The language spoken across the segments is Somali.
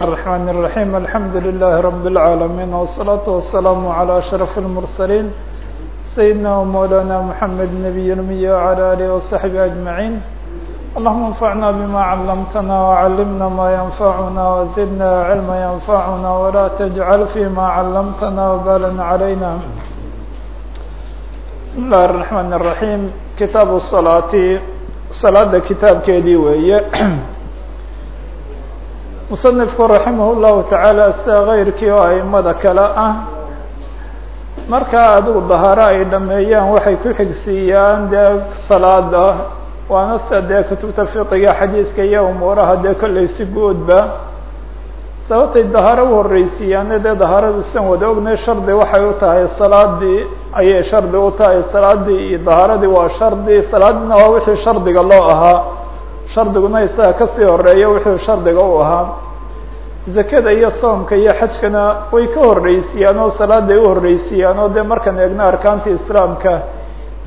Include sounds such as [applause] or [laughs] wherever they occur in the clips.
الرحمن الرحيم الحمد لله رب العالمين والصلاة والسلام على أشرف المرسلين سيدنا ومولانا محمد النبي الأمي وعلى آله وصحبه أجمعين اللهم انفعنا بما علمتنا وعلمنا ما ينفعنا وزدنا علما ينفعنا ولا تجعل فيما علمتنا وبالا علينا بسم الله الرحمن الرحيم كتاب الصلاة صلاة كتاب keedii weeye musanifku raximah llahu tacaala sida kayrkii oo aimada kale ah. Markaa adigu dahaaro ay dhameeyaan waxay ku xigsiiyaan dee salaada waana sida dee kutubta fiqiga xadiiska iyo umuuraha dee kollay si guudba sababtay dahaaro u horreysiiyaane dee dahaaradu sian wada ognay shardi waxay u tahay salaadii ayay shardi u tahay salaadii iyo dahaaradii waa shardi salaadina waa wixii shardiga loo ahaa shardiguna isaga ka sii horreeya wuxuu shardiga u ahaa. Zakada iyo soomka iyo xajkana way ka horreysiiyaan oo salaaday u horreysiiyaan oo dee markaan eegno arkaanta islaamka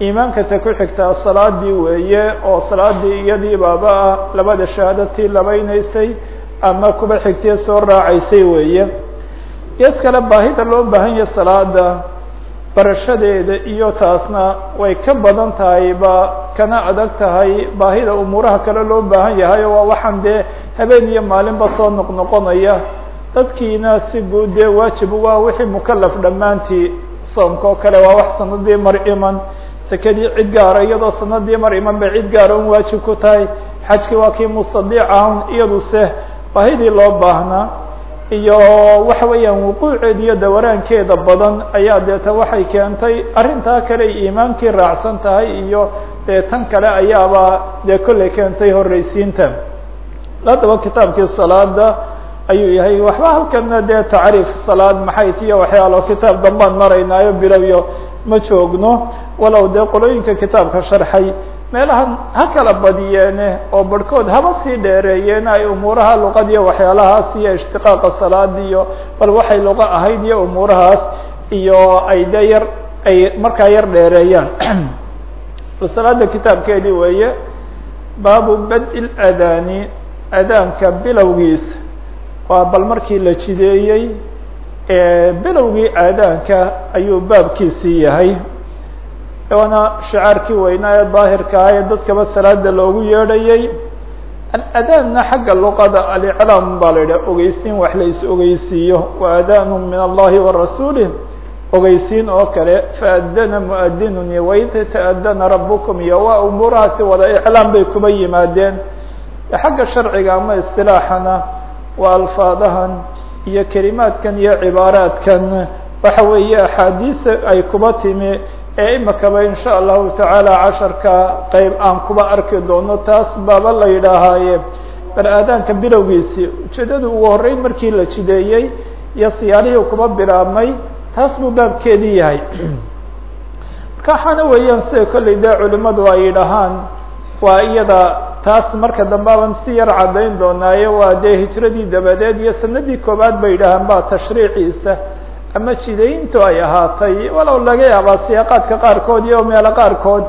iimaanka ta ku xigtaa salaadii weeye oo salaadii iyadii baaba ah labada shahaadatii labaynaysay ama kuba xigtiya soo raacaysay weeye. Gees kale baahida loo baahan yahay salaada barashadeeda iyo taasna way ka badan tahay ba kana adag tahay baahida umuuraha kale loo baahan yahay waa waxaan dee habeen iyo maalinba soo noqnoqonaya dadkiina si guud dee waajib waa wixii mukalaf dhammaantii soomka oo kale waa wax sanadii mar iman sekadii cid gaara iyadoo sanadii mar iman bay cid gaara un waajib ku tahay. Xajkii waa kii mustadiic ahun iyaduse baahidii loo baahnaa iyo waxa weeyaan wuquuceeda iyo dawaraankeeda badan ayaa deeta waxay keentay arrintaa kale iimaankii raacsan tahay iyo tan kale ayaaba dee kollay keentay horreysiinta haddaba kitaabkii salaada ayuu yahay waxba halkana dee tacriif salaad maxay tiyo waxyaalo kitaab dambaan maraynaayo bilowyo ma joogno. Walow dee qolooyinka kitaabka sharxay meelahan ha kala badiyeene oo barhkood haba sii dheereeyeen ay umuuraha luqad iyo waxyaalahaas iyo ishtiqaaqa salaad iyo bal waxay luqa ahayd iyo umuurahaas iyo ay dee yar ay markaa yar dheereeyaan. [clears throat] Salaada kitaabkeedii weeye baabu bad-i adaanka bilowgiisa waa bal markii la jideeyey bilowgii aadaanka ayuu baabkiisii yahay waana shicaarkii weynaa ee daahirka ah ee dadkaba salaada loogu yeedhayay. Adaanna xagga luqada aliclaam baa la yidhaha ogeysiin wax la ogeysiiyo wa adaanu min allahi wa ogeysiin oo kale faadana muadinun iyo waid taadana rabukum iyo waa umuurahaasi wada iclaam bay kuba yimaadeen. Xagga sharciga ama istilaaxana waa alfaadahan iyo kelimaadkan iyo cibaaraadkan waxa weeye axaadiisa ay kuba timi ee imakaba in sha allahu tacaala casharka qeyb aan kuba arki doono taas baaba la yidhaahaaye. Bal aadaanka bilowgiisii ujeedada ugu horreyn markii la jideeyey iyo siyaalihii kuba bilaabmay taas buu baabkeedii yahay. [clears throat] Marka waxaana weeyaan sida kollay dee culimadu ay yidhahaan waa iyada taas marka dambe aban si yar caddayn doonaaye waa dee hijradii dabadeed iyo sanadii koobaad bay yidhahaan ba tashriiciisa ama jidayntu ay ahaatay walow laga yaabaa siyaaqaadka qaarkood iyo meelo qaarkood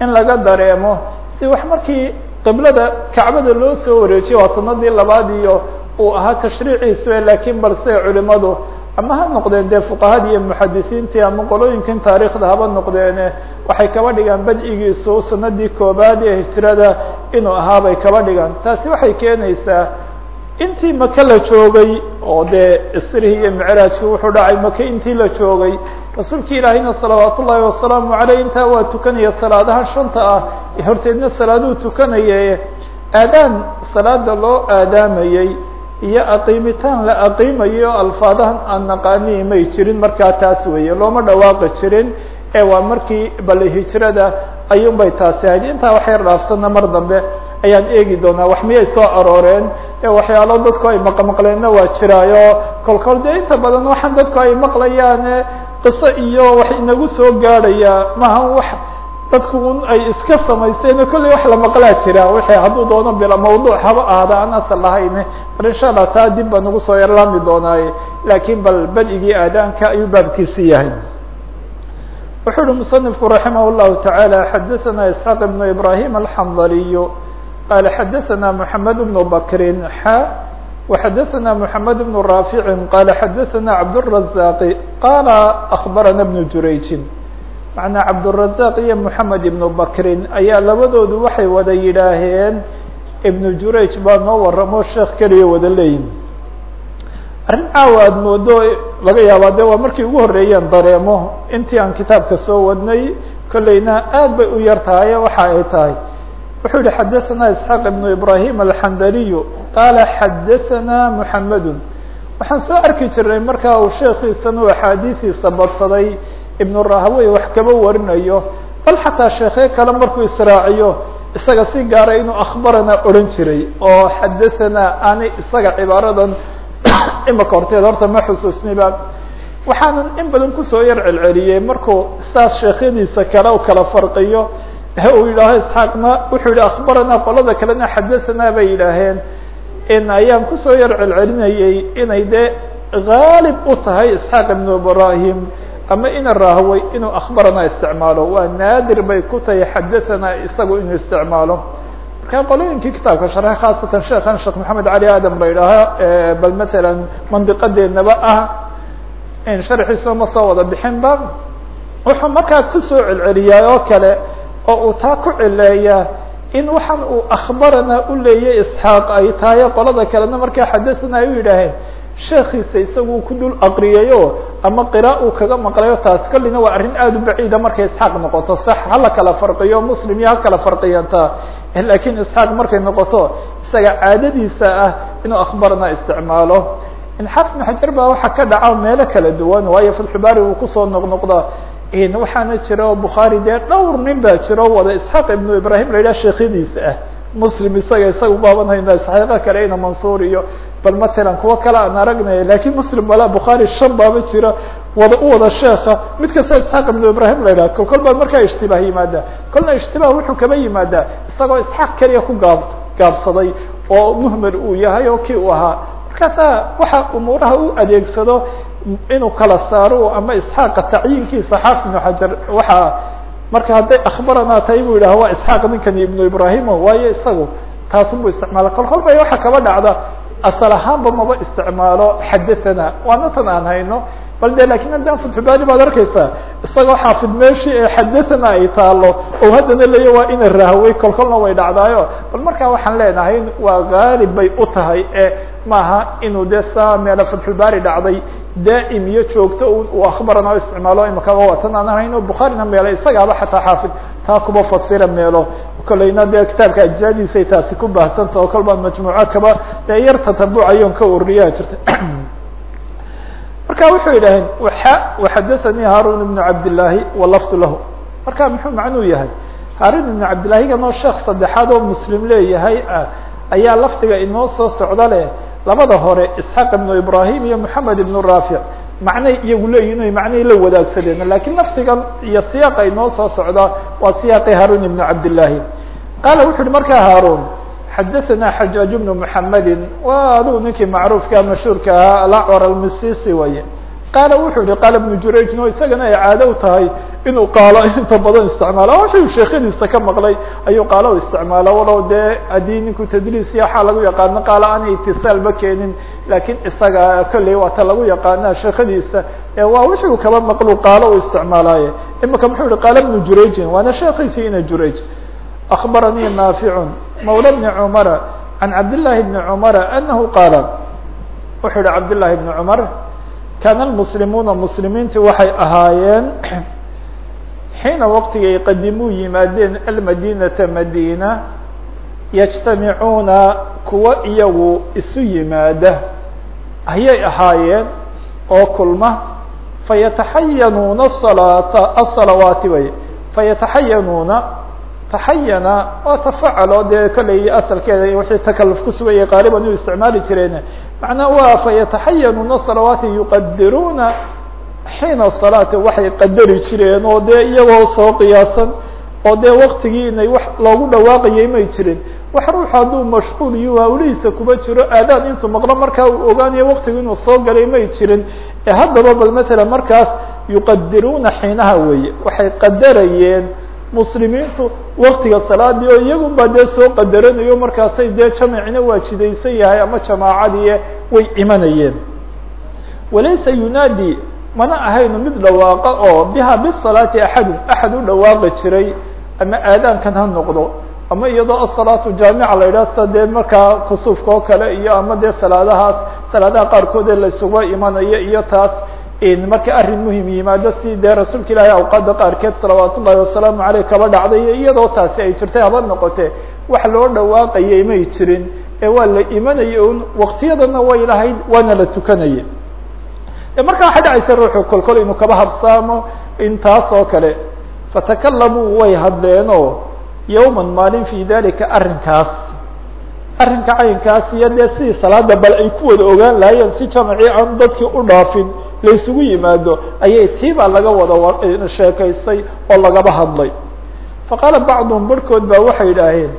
in laga dareemo. Si wax markii qiblada kacbada loo soo wareejiyo waa sanadii labaad iyo uu ahaa tashriiciisu laakiin balse culimadu ama ha noqdeen dee fuqahadii iyo muxadisiintii ama qolooyinkan taariikhda haba noqdeene waxay kaba dhigaan bad'igiisu sanadii koobaad ee hijrada inuu ahaabay kaba dhigaan. Taasi waxay keenaysaa intii maka la joogay oo dee isrihii iyo micraajkii wuxuu dhacay maka intii la joogay rasuulki ilaahayna salawaat ullaahi wasalaamu aleyh intaa waa tukanaya salaadaha shanta ah. Horteedna salaaduhu tukanaya aadaan salaada loo aadaamayey iyo aqiimitaan la aqiimayo o alfaadahan aan naqaanii may jirin markaa taas weeye. Looma dhawaaqi jirin. Ee waa markii bale hijrada ayuun taasi ahayd. Intaa wax yar dhaafsana mar dambe ayaan eegi doonaa wax miyay soo arooreen ee waxyaalo dadku ay maqmaqleenna waa jiraayo. Kolkol dee inta badan waxaan dadku ay maqlayaan qiso iyo wax inagu soo gaadhaya. Maha wax dadku un ay iska samaysteen kolley wax la maqlaa jira. Wixii hadduu doono bila mawduuc haba ahda aan asal lahayne. Bal insha allah taa dib baa nagu soo yarlaami doonaaye laakiin bal bad-igii aadaanka ayuu baabkiisi yahay. Wuxuu uhi musanifku raximah llahu tacaala xadaثana isxaaq ibnu ibrahim alxandaliyu qala xadaثana mحamed bnu bakri xa وxadثna محamed بن رافع qال xadثna cabdالرزاq qال أخbarana بن jurayجi maعnaa cabdالرزاq iyo محamed iبن bakrin ayaa labadoodu waxay wada yidhaaheen iبن jurayج baa noo waramo sheekh keliya wada leeyihin arrin caawa aad moodo laga yaabaa de waa markii ugu horeeyeen dareemo intii aan kitaabka soo wadnay kolleyna aad bay u yar tahay waxa ay tahay wuxuu yihi xadaثna isxaaq ibnu ibrahim alxandaliyu qaala xadaثana muxamedu waxaan soo arki jiray markaa uu sheekiisan uu axaadiistiisa badsaday ibnu rahawey wax kaba warinayo bal xataa sheekhe kale markuu israaciyo isaga si gaara inuu akhbarana odhan jiray oo xadaثana aanay isaga cibaaradan [coughs] imaka horteed horta ma xusuusniba waxaanan in badan kusoo yar celceliyey markuu saas sheekhyadiisa kale u kala farqiyo uu yidhaaho isxaaqna wuxuu yihi akhbarana qolada kalena xadaثana bay yidhaaheen in ayaan ku soo yar celcelinayey inay dee gaalib u tahay isxaaq ibnu ibrahim ama ina rahway inuu akhbarana isticmaalo. Waa naadir bay ku tahay xadaثana isagu inuu isticmaalo. Marka qolooyinkii kitaabka sharxe khaasatan sheekhan sheekh maxamed cali adam la yidhaaho bal matala mandiqadeennaba ah in sharxiisa ma soo wada bixinba wuxuu markaa ku soo celceliyaa oo kale oo uu taa ku cileeyaa in waxaan uu akhbarana u leeyay isxaaq ay tahay qolada kalena markaa xadaثana ay u yidhaaheen sheekiisa isagu ku dul aqriyayo ama qira uu kaga maqlayo taas kollina waa arrin aada u baciida markay isxaaq noqoto. Sax hala kala farqiyo muslim iyo ha kala farqiyantaa lakiin isxaaq markay noqoto isaga caadadiisa ah inuu akhbarana isticmaalo. Xaafid ibn xajar baa waxaa ka dhaca meelo kala duwan waayo fatxubaari uu ku soo noqnoqda waxaana jira oo bukhaari dee dhowr nin baa jiro wada isxaaq ibnu ibrahim la yidhaha sheekyadiisa ah. Muslim isaga isaga ubaabanayna saxiiqo kale ina mansuur iyo bal matalan kuwo kale aan aragnaya laakiin muslim wala bukhaari shan baaba jira wada u wada sheeka mid kasta isxaaq ibnu ibrahim la yidhaha kol kol baa markaa ishtibaah yimaada kolna ishtibaah wuxuu kaba yimaadaa isagoo isxaaq keliya ku gaab gaabsaday oo muhmel uu yahay oo kii uu ahaa. Markaasaa waxa umuuraha u adeegsado inuu kala saaro ama isxaaqa tacyiinkiisa xaafid xajar waxaa marka hadday akhbarana tahay buu yidhaha waa isxaaq ninkani ibnu ibrahimo waayo isagu taasunbu isticmaala kol kol bay waxaa kaba dhacda asal ahaanba maba isticmaalo xadathana waana tan aan hayno bal de laakiin haddaan fatxubaari baad arkeysaa isagoo xaafid meeshii ee xadathana ay taalo oo haddana leeya waa ina rahway kol kolna way dhacdaayo bal markaa waxaan leenahay waa gaalib bay u tahay e maaha inuu de saa meelo fatxulbaari dhacday daa'im iyo joogto uu akhbarana isticmaalo imakaba watan aan hayno bukhaarina meelo isagaaba xataa xaafid taa kuba fasira meelo kolleyna dee kitaabka ajzaadiisay taasi ku baahsanta oo kol baan majmuuco kaba dee yar tatabucayoon ka ururiyaa jirta. [clears throat] Marka wuxuu yidhaheen waxadaثanii haarun ibnu cabdillaahi walafdu lahu. Marka muxuu macnuu yahay? Haarun ibnu cabdillahigan oo sheekh saddexaad oo muslim leeyahay ah ayaa lafdiga inoo soo socda leh. Labada hore isxaaq ibnu ibrahim iyo moxamed ibnu raafic macnay iyagu leeyihiin oy macnay la wadaagsadeen lakiin lafdigan iyo siyaaqa inoo soo socda waa siyaaqi haarun ibnu cabdillaahi qaala wuxu uhi markaa haarun xadaثana xajaaj bnu mحamedi wa adigu ninkii macruufka mashhuurka ahaa alacwar almisisi waye qaala wuxuu yihi qaala bnu jurayjin oo isagana ay caado u tahay inuu qaalo inta badan isticmaalo wuxuu sheekhadiisa ka maqlay ayuu qaalo isticmaalo walow dee haddii ninku tadliisiya waxaa lagu yaqaano qaalo aanay itisaalba keenin lakiin isaga kolley waata lagu yaqaana sheekhadiisa waa wuxuu kaba maqlu qaalo u isticmaalaaye imika muxuu yihi qaala bnu jurayjin waana sheekiisii ina jurayj أخبرني نافع مولى بن عمر عن عبد الله بن عمر أنه قال wuxuu hi عبد الله بن عمر كان المسلمuنa مسلimiinti waxay ahaayeen حيiنa وktigay qadimuu yimaadeen المdينةa مdينة يجتaمiعuuna kuwa iyagu isu yimaada ayay ahaayeen oo kulma فيتحayaنuuna الصلاaة الصلaوaaتi way فيتحayaنuuna taxayana waa tafacalo dee kolley asalkeeda wixii takaluf ku sugayay qaaliban u isticmaali jireen. Macnaa waa fayataxayanuuna salawaati yuqadiruuna xiina salaati waxay qadari jireen oo dee iyagoo soo qiyaasan oo dee waktigii inay wax loogu dhawaaqayay may jirin. Wax ruuxu hadduu mashquul iyo hawlihiisa kuba jiro aadaan intuu maqlo markaa uu ogaanayo waktigu inuu soo galay may jirin. Ee haddaba bal matala markaas yuqadiruuna xiinaha weeye waxay qadarayeen muslimiintu waktiga salaadii oo iyagun baa dee soo qadaranayo markaasay dee jamacina waa jidaysan yahay ama jamaacadii way imanayeen. walaysa yunaadi mana ahayno mid dhawaaqa oo biha bisalaati axadun axad u dhawaaqi jiray ama aadaankan ha noqdo ama iyadoo asalaatu jaamica la yidhaha sida dee markaa kusuufka oo kale iyo ama dee salaadahaas salaadaha qaarkood ee laysuga imanayo iyo taas marka arrin muhiim yimaado si dee rasuulka ilaahay awqaada qaarkeed salawaat ullahi wasalaamu aleyh kaba dhacday iyadoo taasi ay jirtay haba noqote wax loo dhawaaqayay may jirin ee waa la imanaya un waktiyadana way lahayd waana la tukanaya marka waxay dhacaysa ruuxu kolkol inuu kaba habsaamo in taas oo kale fatakalamuu way hadleenoo yowman maalin fi dalika arrinkaas. Arrinka caynkaas iyo dee sidii salaada bal ay ku wada ogaan lahaayeen si jamacii aan dadkii u dhaafin laysugu yimaado ayay tiibaa laga wada sheekaystay oo lagaba hadlay. Faqaala bacduhum barhkood baa waxay yidhaaheen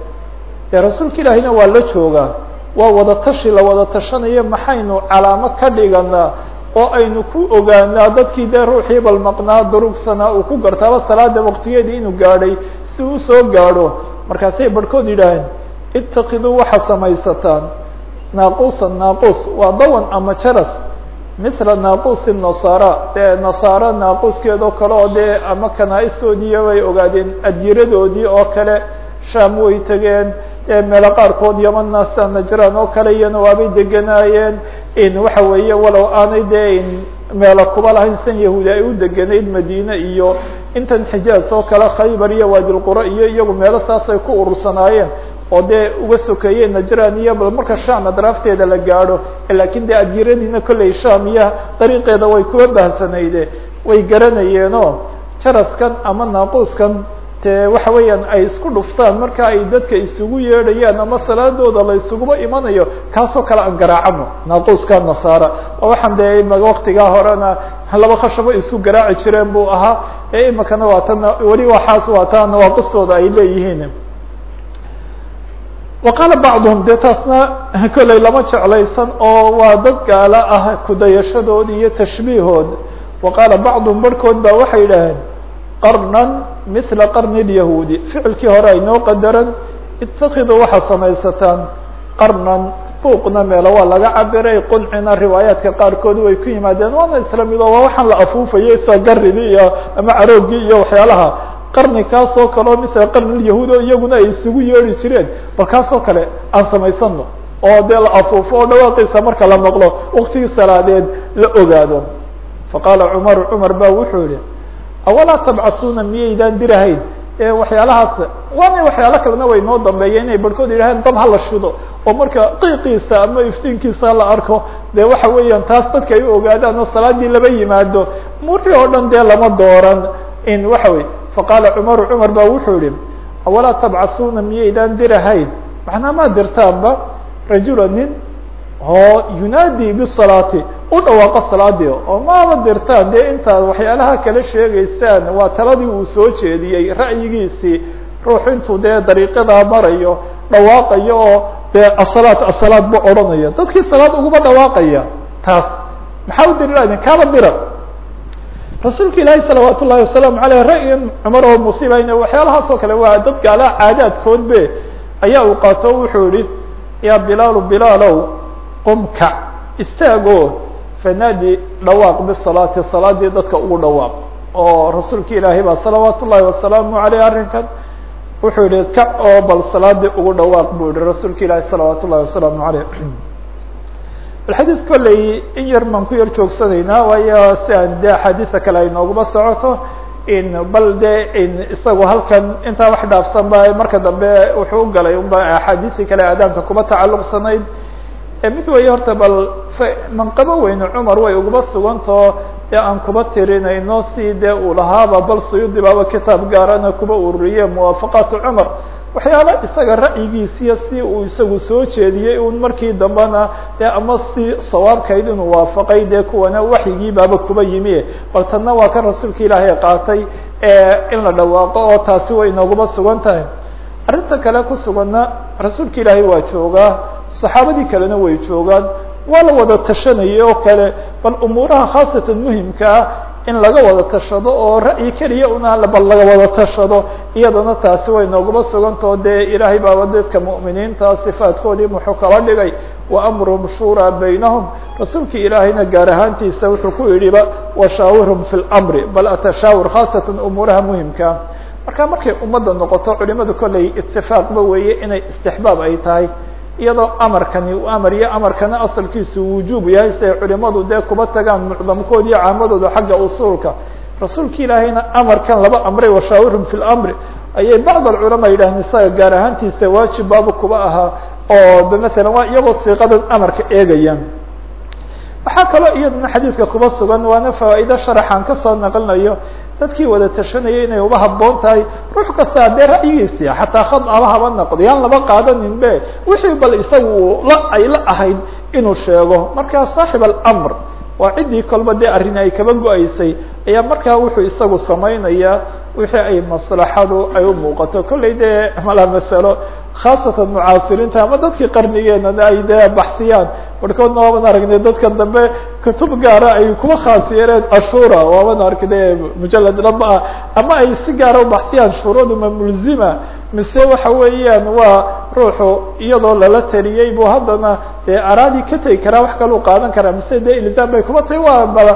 dee rasuulka ilaahina waa la joogaa waa wada tashi la wada tashanayo maxaynu calaamo ka dhiganaa oo aynu ku ogaanaa dadkii dee ruuxii bal maqnaa durugsanaa uu ku gartaaba salaada waktigeedii inuu gaadhay si uu soo gaadho. Markaasay barhkood yidhaaheen itakiduu waxaa samaysataan naaquusan naaquus waa dawan ama jaras mila naaquusi nasaara dee nasaara naaquuskeedoo kale oo dee ama kanaa-istoodii way ogaadeen adyiradoodii oo kale sham way tegeen meelo qaarkood yamana sida najraan oo kale iyana waabay deganaayeen in waxa weeye walow aanay dee in meelo kuba lahayn san yahuudi ay u deganayd madine iyo intan xijaaz oo kale khaybar iyo waadilqura iyo iyagu meelo saas ay ku urursanaayeen oo dee uga sokeeyeen najran iyo marka sham adraafteeda la gaadho laakiin dee adyiradiina kolley sham iyo dariiqeeda way kuba bahsanayde way garanayeenoo jaraskan ama naaquuskan te waxa weeyaan ay isku dhuftaan marka ay dadka isugu yeedhayaan ama salaadooda la isuguba imanayo kaasoo kale aan garaacano naaquuska nasaara. Oo waxaan dee waktigaa horena laba khashabo isku garaaci jireen buu ahaa ee imikana waa tan weli waxaas waa taa ay leeyihiin wa qaala bacduhum dee taasna kolley lama jeclaysan oo waa dad gaalo ah iyo tashbiihood wa qaala bacduhum barhkood baa waxay yidhaaheen qarnan mila qarni lyahuudi ficilkii hore aynoo qadaran itakiduu waxaa samaysataan qarnan buuqna meelo waa laga cabiray quncina riwaayaadka qaarkood way ku yimaadeen waana isla mid oo la afuufayay sida garidii iyo ama caroogii iyo waxyaalaha qarni kaasoo kaleo mila qarni lyahuud oo iyaguna ay isugu yeeri jireen. Bal kaasoo kale aan samaysano oo dee la afuufo oo dhawaaqiisa marka la maqlo waktigii salaadeed la ogaado. Faqaala cumaru cumar ba wuxuu yihi awalaa tabcasuuna miyaydaan dirahayn? Waxyaalahaas waana waxyaalo kalena way noo dambeeya inay barhkood yidhaaheen dab hala shido oo marka qiiqiisa ama iftiinkiisa la arko dee waxa weeyaan taas dadka ay u ogaadaan oo salaadii laba yimaado muri oo dhan dee lama dooran in waxa wey faqaala cumaru cumar ba wuxuu yihi awalaa tabcasuuna miyaydaan dirahayn macnaa maa dirtaanba rajula nin oo yunaadi bisalaati u dhawaaqo salaadii oo maama dirtaan dee intaad waxyaalaha kala sheegaysaan waa taladii uu soo jeediyey ra'yigiisii ruux dee dariiqadaa marayo dhawaaqayo oo dee asalaat asalaad ba odhanaya dadkii salaad uguma dhawaaqaya taas maxaa u diri lahdin kaaba dira rasuulka ilaahi salawaat ullahi wasalaamu aleyh ra'yan cumar oo musiibayna waxyaalahaas oo kale waa dad gaalaha caadaadkood be ayaa uu qaato wuxuu yihi yaa bilaalu bilaalow qumka istaago fanaadi dhawaaq bisalaati salaadii dadka ugu dhawaaq. Oo rasuulka ilaahay baa salawaat ullahi wasalaamu aleyh arrinkan wuxuu yihi kac oo bal salaadii ugu dhawaaq buu yihi rasuulka ilaahi salawaat ullahi wasalaamu aleyh xadiid kolley in yar baan ku yar joogsanaynaa waayo si aan de axaadiisa kale ay nooguma socoto in bal de in isagu halkan intaa wax dhaafsan ba marka dambe wuxuu galay unba axaadiisii kale aadaanka kuma tacalluqsanayd mid weeye horta bal manqabo weyne cumar way uguma sugantao ee aan kuba tirinayno si dee uu lahaaba bal suyuudi baaba kitaab gaarana kuba ururiye muwaafaqaatu cumar waxyaala isaga ra'yigiisiyo si uu isagu soo jeediyey un markii dambena dee ama si sawaabkayd inuu waafaqay dee kuwana waxyigii baaba kuba yimi. Bal tanna waa kan rasuulka ilaahay qaatay in la dhawaaqo oo taasi way inooguma sugan tahay. Arrinta kale ku suganna rasuulka ilaahay waa joogaa saxaabadii kalena way joogaan waa la wada tashanayay oo kale. Bal umuuraha khaasatan muhimka ah in laga wada tashado oo ra'yi keliya una bal laga wada tashado iyadana taasi way nooguma sugantao dee ilaahay baaba dadka mu'miniinta sifaadkoodii muxuu kala dhigay wa amruhum shuuraa baynahum. Rasuulkii ilaahayna gaar ahaantiisa wuxuu ku yidhiba washaawirhum fi lmri bal atashaawir khaasatan umuuraha muhimkaa marka markay ummadda noqoto culimadu kolley itifaaqba weeye inay istixbaab ay tahay iyadoo amarkani uu amar iyo amarkana asalkiisu wujuub yahay siay culimadu dee kuba tagaan mucdamkood iyo caamadooda xagga usuulka. Rasuulka ilaahayna amarkan laba amray washaawirhum fi lamri ayay bacd alculamaa yidhahdeen isaga gaar ahaantiisa waajib baaba kuba ahaa oo de masalan waa iyagoo siiqadan amarka eegayaan. Waxaa kaloo iyadana xadiidka kuba sugan waana fawaa'ido sharaxaan ka soo naqlinayo dadkii wada tashanayay inay uba haboon tahay. Ruux kasta dee ra'yigiisi xataa khad aba haba noqdo. Yaan laba qaadanin be wixii bal isagu la ay la ahayd inuu sheego. Markaa saaxib alamr waa ciddii kolba dee arrin ay kaba go'aysay. Ayaa markaa wuxuu isagu samaynayaa wixii ay maslaxadu ay u muuqato. Kollay dee mala masalo khaasatan mucaasiriinta ama dadkii qarnigeena ay dee baxsiyaan barhkoodna waaban aragnay dadka dambe kutub gaara ay kuwa khaas yeereen ashura waaban arkay mujalad dhaba ah ama ay si gaara ubaxsiyaan shuruuduma mulzima mise waxa weeyaan waa ruuxu iyadoo lala taliyey bu haddana dee araadii ka tegi karaa wax kaluu qaadan karaa mise dee ilzaam bay kuma tahay waa bala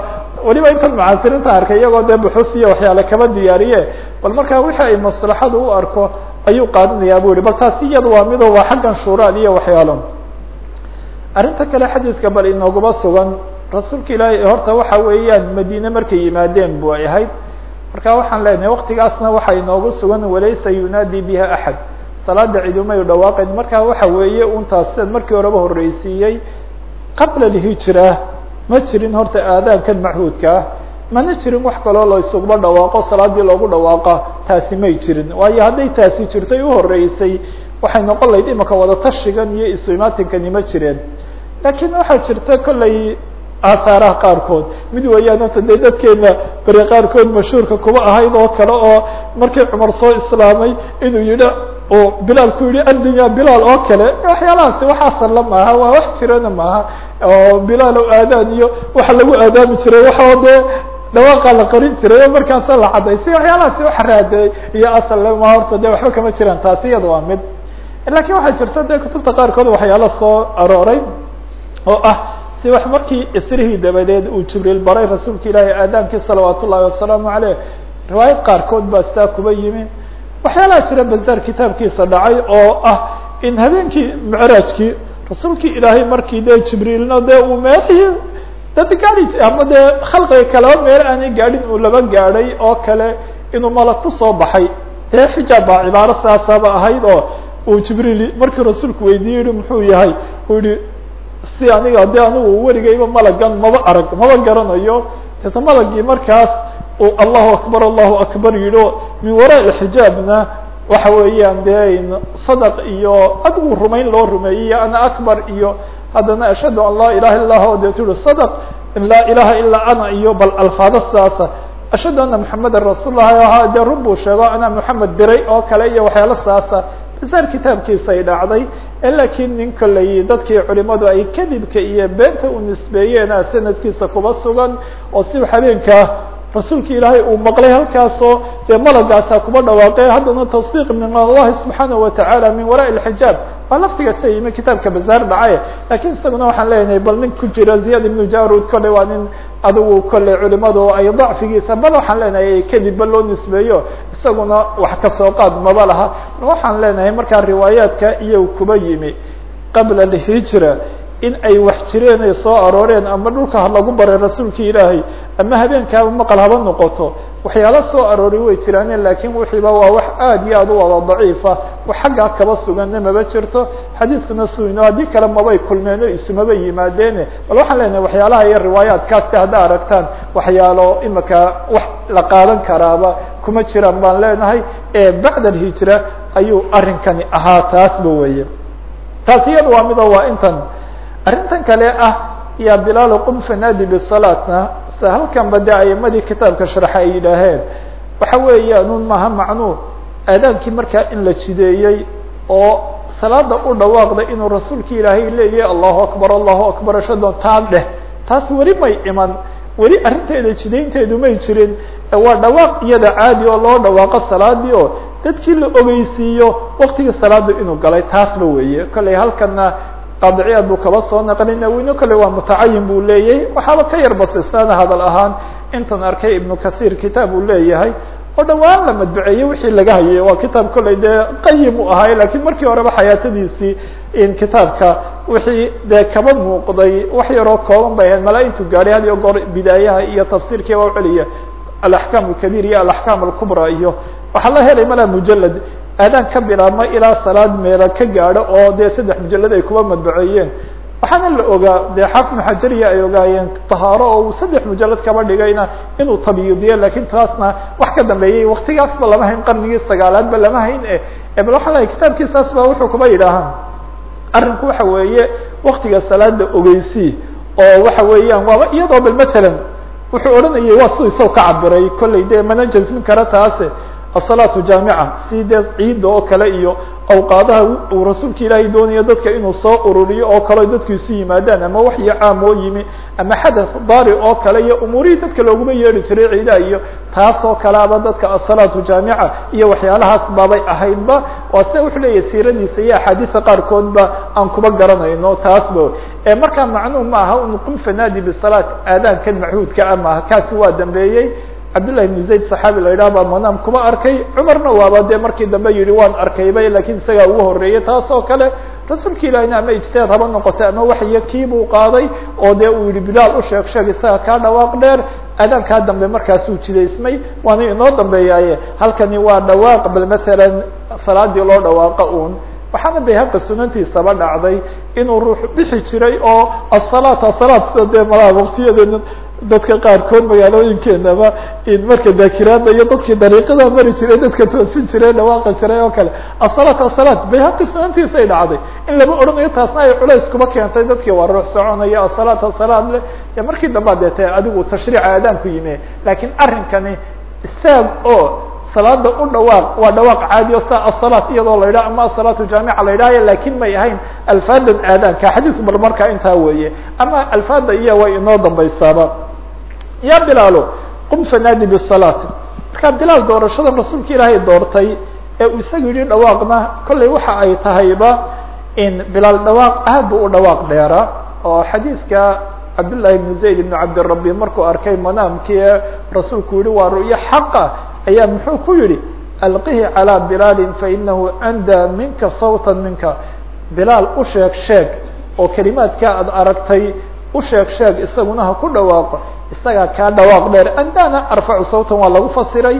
weliba intan mucaasiriinta arkay iyagoo dee buxuus iyo waxyaale kaba diyaariye. Bal markaa wixii ay maslaxadu u arko ayuu qaadanayaa bu yihi bal taasi iyada waa mido waa xaggan shuuraad iyo waxyaalo arrinta kale xadiidka bal inooguma sugan rasuulka ilaahay horta waxa weeyaan madiine markay yimaadeen bu ay ahayd. Marka waxaan leenahay waktigaasna waxa inoogu sugan walaysa yunaadi biha axad salaada cidumay dhawaaqayn marka waxa weeye untaas markii horeba horreysiiyey qabla lhijra ma jirin horta aadaankan machuudka. Ah mana jirin wax kaloo la isuguma dhawaaqo salaadii loogu dhawaaqa taasi may jirin. Waayo hadday taasi jirtay uhoreysay waxay noqon lahayd imaka wada tashigan iyo isu-imaatinkani ma jireen laakiin waxaa jirta kollay aahaaraha qaarkood. Mid weeyaan horta dee dadkeena beri qaarkood mashhuurka kuba ahayd oo kale oo markii cumar soo islaamay inuu yidhi oo bilaal ku yihi addunya bilaal oo kale. Waxyaalahaasi waxaasalla maaha waa wax jirana maaha. Oo bilaal oo aadaan iyo waxa lagu aadaami jiray waxoo dee dhawaaqa la qarin jiray oo markaasa la cadaysay waxyaalahaasi waxa raadeey iyo asal ma horta de waxba kama jiraan taasi iyada waa mid. Lakin waxaa jirta de kutubta qaarkood waxyaala soo arooray oo ah si wax markii isrihii dabadeed uu jibriil baray rasuulka ilaahi aadaankii salawaat ullahi wasalaamu aleyh riwaayad qaarkood baa saa kuba yimi. Waxyaalaha jira bazaar kitaabkiisa dhacay oo ah in habeenkii micraajkii rasuulkii ilaahay markii dee jibriilna dee uu meelihii dad gaadi ama dee khalqiga kaleba meel aanay gaadhin uu laba gaadhay oo kale inuu malag ku soo baxay. Dee xijaab baa cibaaro saasaba ahayd oo uu jibriil markii rasuulku weydiiyey yihi muxuu yahay? Uu yihi si aniga de anigu weligayba malagan maba arag maba garanayo. Deeta malagii markaas uu allahu akbar allahu akbar yidhi min waraa xijaabna waxa weeyaan de sadaq iyo adigu rumayn loo rumeeyey ana akbar iyo haddana ashhadu an laa ilaha illa lah de tui sadaq laa ilaha ilaa ana iyo bal alfaado sidaasa ashhadu ana maxamedan rasuul lahi dee run sheego ana moxamed diray oo kale iyo waxyaalo sidaasa basaar kitaabkiisay dhacday lakiin nin kolley dadkii culimadu ay kadibka iyo beenta u nisbeeyeena sanadkiisa kuba sugan oo si habeenkaa rasuulka ilaahay uu maqlay halkaasoo dee malagaasa kuba dhawaaqe haddana tasdiiq min allahi subxaanaه watacaala min waraء اxijaab waa laftiga sia yimi kitaabka bazaar dhacaye lakin isaguna waxaan leenahay bal nin ku jira ziyad ibnu jarud kolley waa nin adigu kolley culimadu ay dacfigiisa bal waxaan leenahay kadibba loo nisbeeyo isaguna wax kasoo qaad maba laha waxaan leenahay markaa riwaayaadka iyo kuba yimi qabla alhijra in ay wax jireen ay soo arooreen ama dhulka lagu baray rasuulki ilaahay ama habeenkaaba maqal haba noqoto waxyaala soo aroori way jiraane laakiin wixiiba waa wax aad iyo aad u wada daciifa. Wax xaggaa kaba suganna maba jirto. Xadiiskuna suino haddii kale mabay kulmeen o isumaba yimaadeene bal waxaan leenahay waxyaalaha iyo riwaayaadkaasta hadda aragtaan waxyaalo imika wax la qaadan karaaba kuma jiraan baan leenahay. Ee bacd alhijra ayuu arrinkani ahaa taasba weeye. Taas iyada waa mido waa intan arrintan kale ah ya bilaal qum fanaadi bisalaatna se halkanba de aimadii kitaabka sharxa ay yidhaaheen waxa weeyaan un maha macnuu aadaankii markaa in la jideeyey oo salaada u dhawaaqda inuu rasuulka ilaahay leeyahay allahu akbar allahu akbar ashhadu taa dheh. Taas weli may iman weli arrinteeda jidaynteedu may jirin waa dhawaaq iyada caadi oo loo dhawaaqo salaadii oo dadkii la ogeysiiyo waktigii salaada inuu galay taasba weeye. Kollay halkana qaadiciyaad buu kaba soo naqlin nawino kale waa mutacayin buu leeyahay waxaaba ka yar basisnaada hadal ahaan intan arkay ibnu kahiir kitaab uu leeyahay oo dhawaan la madbuceeyey wixii laga hayay. Waa kitaab kollay dee qayim u ahay lakiin markii horeba xayaatadiisii kitaabka wixii dee kaba muuqday wax yaroo kooban bay ahayd. Gaadhay had iyo goor bidaayaha iyo tafsiirkii waa uceliya alaxkaam alkabiir iyo alaxkaam alkubra iyo waxaa la helay malaa mujalad aadaan ka bilaabma ilaa salaad meela ka gaadho oo dee saddex mujalad ay kuba madbuceeyeen. Waxaana la ogaa dee xaafid xajariya ay ogaayeen tahaaro oo uu saddex mujalad kaba dhigayna inuu tabyudiyo laakiin taasna wax ka dambeeyey waktigaasba lama hayn qarnigii sagaalaadba lama hayn e bal waxaa lahay kitaabkiisaas ba wuxuu kuba yidhaahaa arrinku waxa weeye waktiga salaada ogeysii oo waxa weeyaan waaba iyadoo bal matalan wuxuu odhanayay waa isaw ka cabiray kollay dee mana jasmin kara taase asalaatu jaamica si dee ciidda oo kale iyo awqaadaha uu rasuulka ilaahay doonayo dadka inuu soo ururiyo oo kale dadku isu yimaadaan ama waxyo caam oo yimi ama xadath dari oo kale iyo umuurihii dadka looguma yeedhi jiray ciidaha iyo taas oo kaleaba dadka asalaatu jaamica iyo waxyaalahaas baabay ahaydba waa sida wuxuu leeyahay siiradiisa iyo axaadiisa qaarkoodba aan kuba garanayno taasba. Markaa macnuu ma aha un qum fanaadi bisalaat aadaankan machuudka a maaha kaasi waa dambeeyey cabdillahi ibnu zayd saxaabi la yidhaah baa manaam kuma arkay? Cumarna waaba dee markii dambe yihi waan arkaybay laakiin isagaa ugu horeeyey taas oo kale rasuulkii ilahina ama ijtihaad haba noqotay ama waxyo kii buu qaaday oo dee uu yihi bilaal u sheeg sheeg isaga kaa dhawaaq dheer aadaankaa dambe markaasuu jidaysmay waana inoo dambeeyaaye. Halkani waa dhawaaq bal masalan salaadii loo dhawaaqa uun waxaana bayhaqa sunantiisaba dhacday inuu ruux bixi jiray oo asalaat asalaat sida dee malaa waktiyadeena dadka qaarkood magaalooyinkeenaba marka daakiraada iyo dadkii dariiqada mari jiray dadka toosin jiray dhawaaqi jiray oo kale. Asalaat asalaat bayhaqi sunantiisay dhacday. In lama odhanayo taasna ay culays kuba keentay dadkii waa ruux soconaya asalaat asalaat le markii dambaa dee te adigu tashriica aadaanku yimi lakiin arrinkani isaag oo salaada u dhawaaq waa dhawaaq caadi o sa asalaat iyadoo la yidhah ama asalaatu jaamica la yidhahya laakiin may ahayn alfaadan aadaanka xadiis bal markaa intaa weeye. Ama alfaada iya way inoo dambaysaaba. Ya bilaalo qum fanaadi bisalaat marka bilaal doorashada rasuulka ilaahay doortay ee uu isaga yihi dhawaaqna kollay waxa ay tahayba in bilaal dhawaaq aad bu u dhawaaq dheera oo xadiiska cabdullaahi ibnu zayd ibnu cabdirabi markuu arkay manaamkii ee rasuulku yihi waa ru'yo xaqa. Ayaa muxuu ku yihi alqihi calىa bilaalin fainahu anda minka sawtan minka. Bilaal u sheeg sheeg. Oo kelimaadkaa aada aragtay u sheeg sheeg isaguna ha ku dhawaaqo. Isagaa kaa dhawaaq dheer andana arfacu sawtan waa lagu fasiray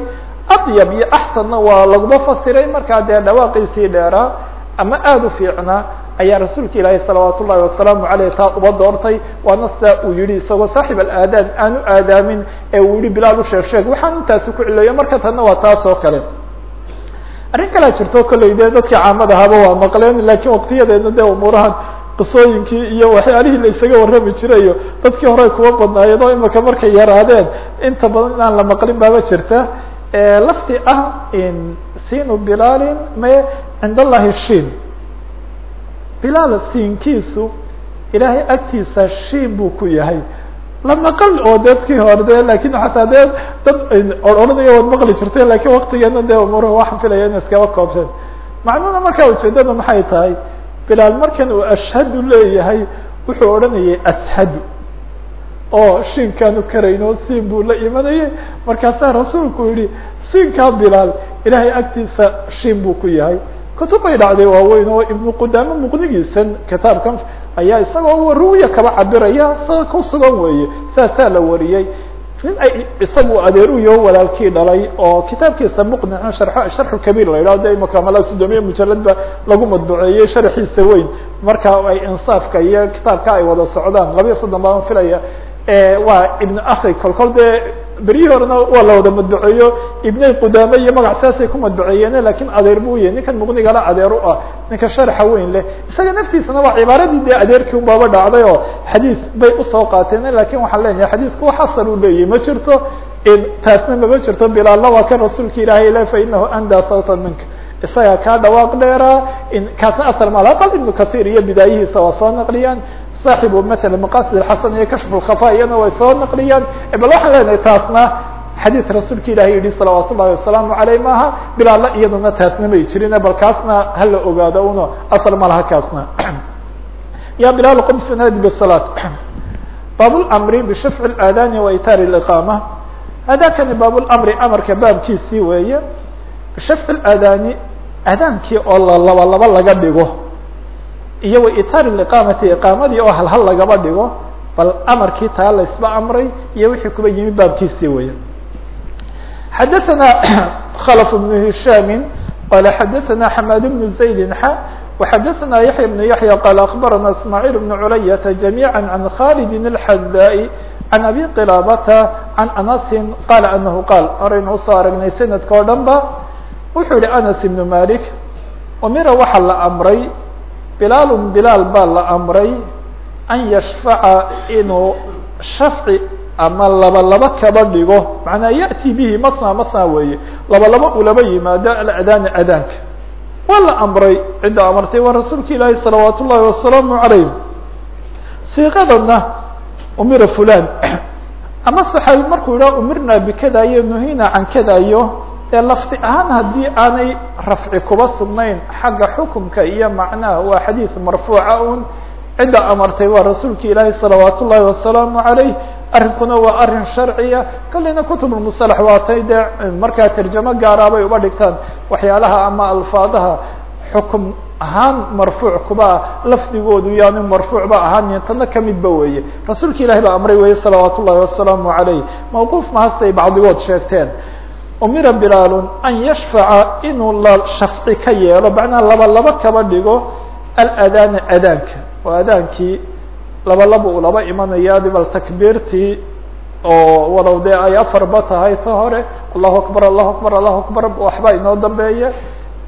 adyab iyo axsanna waa laguma fasiray. Markaa dee dhawaaqiisii dheeraa ama aada u fiicnaa ayaa rasuulka ilaahi salawaat ullahi wasalaamu aleyh taa uba doortay waana sidaa uu yihi isagoo saaxib alaadaan aanu aadaamin ee uu yihi bilaal u sheeg sheeg waxaan intaasi ku cileeyo marka tanna waa taas oo kale. Arrin kalea jirto kolley dee dadkii caamadahaba waa maqleen lakiin waqtiyadeedna dee umuurahan qisooyinkii iyo waxyaalihii la isaga warrami jirayo dadkii hore kuwa badnaayeen oo imika markay yaraadeen. Inta badan inaan la maqlin baaba jirta lafti ah sinu bilaalin me cind allahi shin bilaal siinkiisu ilaahay agtiisa shiin buu ku yahay. La maqal oo dadkii hore de laakiin xataa dee dad odhanaya waad maqli jirtay laakiin waktigeena dee umuruhu waxaan filaya in iskaba koobseen. Macnuhuna markaa ujeedada maxay tahay? Bilaal markan uu ashhadu leeyahay wuxuu odhanayay ashadu oo shiinkaanu karayno siin buu la imanayay. Markaasaa rasuulku yihi siinkaa bilaal ilaahay agtiisa shiin buu ku yahay kutub bay dhacday waaweyn oo ibnu qudaame muqnigiisan kitaabkan ayaa isagoo ruwiya kaba cabiraya isaga ku sugan weeye saasaa la wariyey. Nin ay isagu adeer walaalkii dhalay oo kitaabkiisa muqnica shar sharxu kabiir la yidhah de imaka mala sidoomiye mujalad ba lagu madbuceeyey sharxiisa weyn. Marka ay insaafka iyo kitaabka ay wada socdaan labiya soddon baan filaya waa ibnu akhi kolkol dee beryihii horena waa la wada madbuceeyo. Ibnay qudaame iyo magac saasay ku madbuceeyeene laakiin adeer buu yahy ninkan muqnigala adeer u ah. Ninka sharxa weyn leh. Isaga naftiisana waa cibaaradii dee adeerkii unbaaba dhacday oo xadiis bay u soo qaateen laakiin waxaan leenahay xadiisku wax asal u leeyahy ma jirto taasna mama jirto. Bilaalna waa kan rasuulka ilaahay le fa inahu anda sawtan minka isagaa kaa dhawaaq dheeraa kaasna asal ma laha bal ibnu kahiir iyo bidaayihiisa waa soo naqliyaan. Saaxibu matala maqasid alxasan iyo kashfu lkhafa iyana way soo naqliyaan. Bal waxaan leenahay taasna xadiid rasuulka ilahi yihi salawaat ullahi wasalaamu aleyh maaha bilaalla iyaduna taasna may jirin bal kaasna hala ogaado uno asal ma laha kaasna. [clears throat] Ya bilaal qumsi naadi bisalaat [clears throat] baabulmri bishafci aadaani wa itaari liqaama hadakani baabulmri amarka baabkiisii weeye bishafci aadaani aadaankii oo la laba laba laga dhigo iyo wa itaar liqaamati iqaamadii oo hal hal lagaba dhigo bal amarkii taa laysba amray iyo wixii kuba yimi baabkiisii weeye xadaثna [clears throat] khlف بن هishami qala xadaثna xmad بن زayd xa وxadaثna yaحya بن yaحyى qala akbarana ismاعيل بن culayaةa جamيعا عan khالد الxadاء عan abi qilاabata عan anasi qala anahu qaal horaynu usoo aragnay sanadka o dhan ba wuxuu yihi anas ibn malik umira waxaa la amray bilaal bilaal baa la amray an yashfaca inuu shafci ama laba laba kaba dhigo macnaa ya'ti bihi masna masna weeye laba laba ulaba yimaado aladaana adaanka waa la amray cidda amartay waa rasuulka ilaahi salawaat wasalaamu calayh siiqadana umira fulan [clears throat] ama saxaabi markuu yidhaha umirna bikada iyo nuhina can kada iyo ee lafti ahaan haddii aanay rafci kuba sugnayn xagga xukumka iyo macnaha waa xadiid marfuuca un cidda amartay waa rasuulka ilaahi salawaat ullahi wasalaamu calayh. Arrinkuna waa arrin sharciya. Kolleyna kutubulmusalax waatay dee markaa tarjamo gaaraabay uba dhigtaan. Waxyaalaha ama alfaadaha xukum ahaan marfuuc kuba lafdigoodu yaanu marfuucba ahaanin tana kamidba weeye. Rasuulka ilahi baa amray weeye salawaat ullahi wasalaamu calayh. Mawquuf mahastay bacdigood sheegteen umira bilaalun an yashfaca inuu la shafci ka yeelo macnaha laba laba kaba dhigo aladaana adaanka waa adaankii laba laba uu laba imanaya bal takbiirtii oo walow dee ay afarba tahay ta hore allahu akbar allahu akbar allahu akbar waxba inoo dambeeya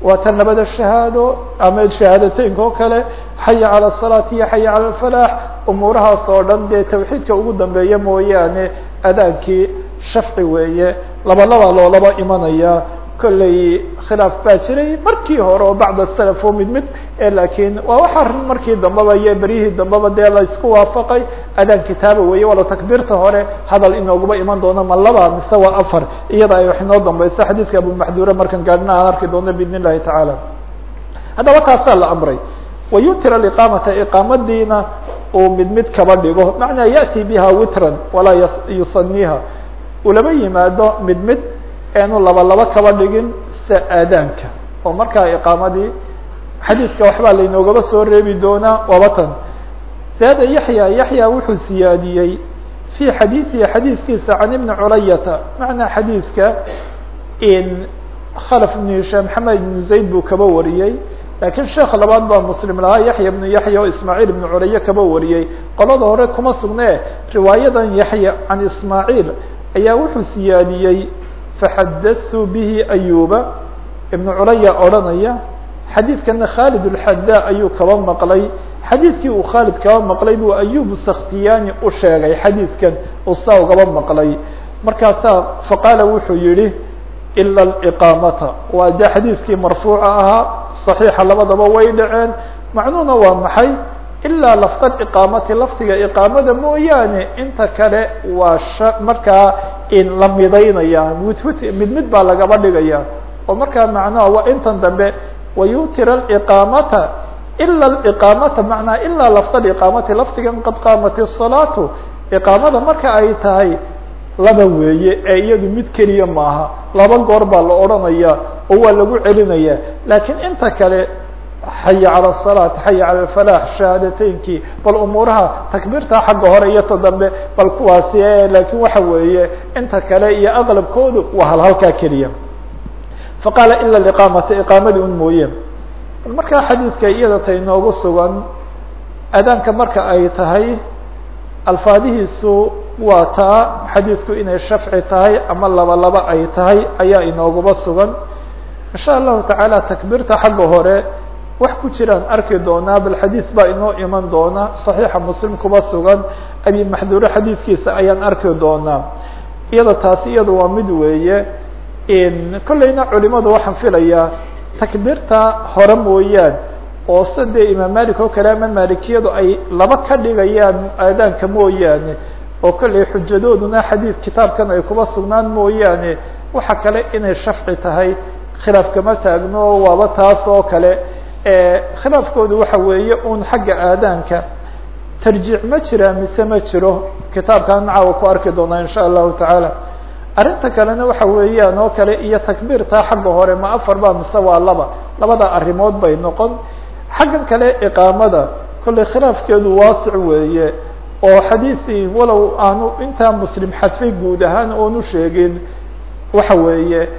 waa tan labada shahaado ama shahaadateynka oo kale xaya calى الصalaati iyo xaya calى الfalax umuurahaas oo dhan dee tawxiidka ugu dambeeya mooyaane adaankii shafci weeye laba laba loolaba imanaya. Kolley khilaaf baa jiray. Markii hore oo bacd salaf oo mid mid lakiin waa waxa markii dambeba iyo beryihii dambeba dee la isku waafaqay. Adaan kitaaba weeye walo takbiirta hore hadal inooguba iman doono ma laba mise waa afar. Iyada ay wax inoo dambeyso xadiidka abumaxdure markan gaadhina aan arki doono biidn tacaala. Haddaba taasaa la amray. Wayutira iqaamata iqaamadiina uu mid mid kaba dhigo. Macnaa ya'ti biha witran walaa yusaniha ulama yimaado mid mid eenu laba laba kaba dhigin sa aadaanka oo markaa iqaamadii xadiidka waxbaa laynoogaba soo reebi doonaa wabatan zaada yaxya yaxya wuxuu siyaadiyey fi xadiidihi xadiidkiisa can ibni culayata. Macnaa xadiidka in khalaf ibnu hishaam xamed ibnu zayd buu kaba wariyey. Lakiin sheekh labaad baa muslim lahaa yaxya ibnu yaxya oo ismaaciil ibnu culaye kaba wariyey. Qolada hore kuma sugne riwaayadan yaxya can ismaaciil ayaa wuxuu siyaadiyey faxadatu bihi ayuba ibnu culaya odhanaya xadiidkana khaalid اlxada ayuu kaba maqlay xadiidkii uu khaalid kaba maqlay buu ayub sakhtiyani u sheegay xadiidkan uu saa ugaba maqlay markaasaa faqaala wuxuu yihi ila اliqaamata waa de xadiidkii marfuuca ahaa صaxiixa labadaba way dhaceen macnuhuna waa maxay Ilaa lafta iqaamati lafdiga iqaamada mooyaane inta kale waa markaa la midaynaya mid mid baa lagaba dhigaya. Oo markaa macnaha waa intan dambe wayutira iqaamata ila iqaamata macnaa ilaa lafta iqaamati lafdigan qad qaamat الsalaatu iqaamada marka ay tahay laba weeye ee iyadu mid keliya maaha laba goor baa la odhanaya oo waa lagu celinaya lakiin inta kale xaya calى الصلاة xaya calى الفلاح shahaadateynkii bal umuuraha takbiirta xagga hore iyo ta dambe bal kuwaasi lakin waxa weeye inta kale iyo aqlabkoodu waa hal halkaa keliya faqaala ila iqaamata iqaamadii un mooye bal markaa xadiidka iyada ta inoogu sugan adaanka marka ay tahay alfaadihiisu waa taa xadiidku inay shafci tahay ama laba laba ay tahay ayaa inooguba sugan in sha allahu tacaala takbiirta xagga hore wax ku jiraan arki doonaa bal xadiid baa inoo iman doona صaxiixa muslim kuba sugan abi maxdure xadiidkiisa ayaan arki doonaa. Iyada taasi iyada waa mid weeye kolleyna culimadu waxaan filayaa takbiirta hore mooyaan oo sida dee imaam malik oo kale ama malikiyadu ay laba ka dhigayaan aadaanka mooyaane oo kolley xujadooduna xadiid kitaabkan ay kuba sugnaan mooyaane waxa kale inay shafci tahay khilaaf kama taagno waaba taas oo kale khilaafkoodu waxa weeye un xagga aadaanka. Tarjiic ma jira mise ma jiro. Kitaabkan caawa ku arki doonaa insha allahu tacaala. Arrinta kalena waxa weeyaan oo kale iyo takbiirtaa xagga hore ma afar ba mise waa laba. Labada arrimood bay noqon. Xaggan kale iqaamada. Kolley khilaafkeedu waasic weeye. Oo xadiidii walow aanu intaa muslim xadfay guud ahaan oonu sheegin waxa weeye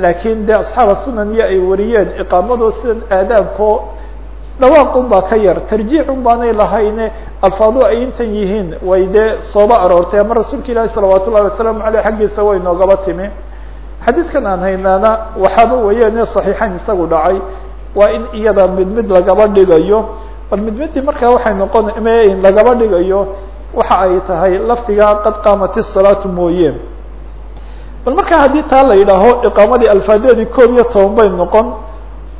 laakiin de asxaaba sunan iyo ay wariyeen iqaamadoo sidan aadaabko dhawaaqun baa ka yar tarjiicun baanay lahayne alfaadu ay intan yihiin way dee sooba aroortay ama rasuulka ilaahi salawaat ullahi wasalaamu aleyh xaggiisa way noogaba timi. Xadiidkan aan haynaana waxaaba weeyaane saxiixayn isagu dhacay waa in iyada mid mid lagaba dhigayo. Bal mid midii markaa waxay noqon lagaba dhigayo waxa ay tahay laftigaa qad qaamat isalaatu mooye bal markaa haddii taa la yidhaaho iqaamadii alfaadeedii koob iyo toban bay noqon.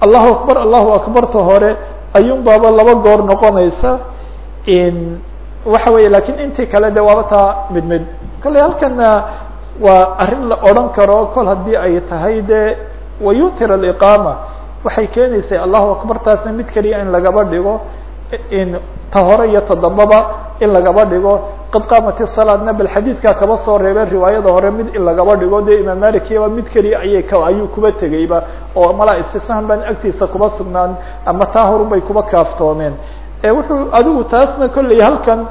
Allahu akbar allahu akbarta hore ayuun baaba laba goor noqonaysa waxa weeye laakiin intii kale de waaba taa mid mid. Kolley halkana waa arrin la odhan karo kol haddii ay tahay de wayutir aliqaama. Waxay keenaysay allahu akbar taasna mid keliya in lagaba dhigo ta hore iyo ta dambaba in lagaba dhigo. Qad qaamat isalaadna bal xadiidkaa kaba soo reebeen riwaayada hore mid in lagaba dhigo dee imaam malikiba mid keliya ayay ayuu kuba tegeyba oo malaa istisnaan baan agtiisa kuba sugnaan ama taa horun bay kuba kaaftoomeen. Wuxuu adigu taasna kolley halkan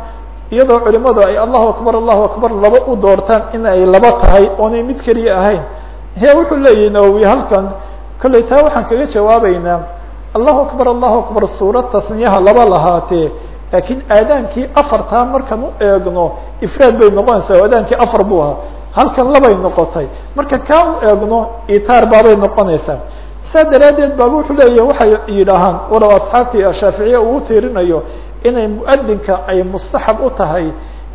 iyadoo culimadu ay allahu akbar allahu akbar laba u doortaan in ay laba tahay oonay mid keliya ahayn. He wuxuu leeyahi nawowi halkan kolley taa waxaan kaga jawaabeynaa allahu akbar allahu akbar suurad tasniyaha laba lahaatee laakiin aadaankii afartaa markaan u eegno ifraad bay noqonaysaa aadaankii afar buu ahaa. Halkan labay noqotay. Marka kaa u eegno itaar baabay noqonaysaa. Saa daraaddeed baaba wuxuu leeyahi waxay yidhaahaan walow asxaabtii shaaficiya uu tiirinayo inay muadinka ay mustaxab u tahay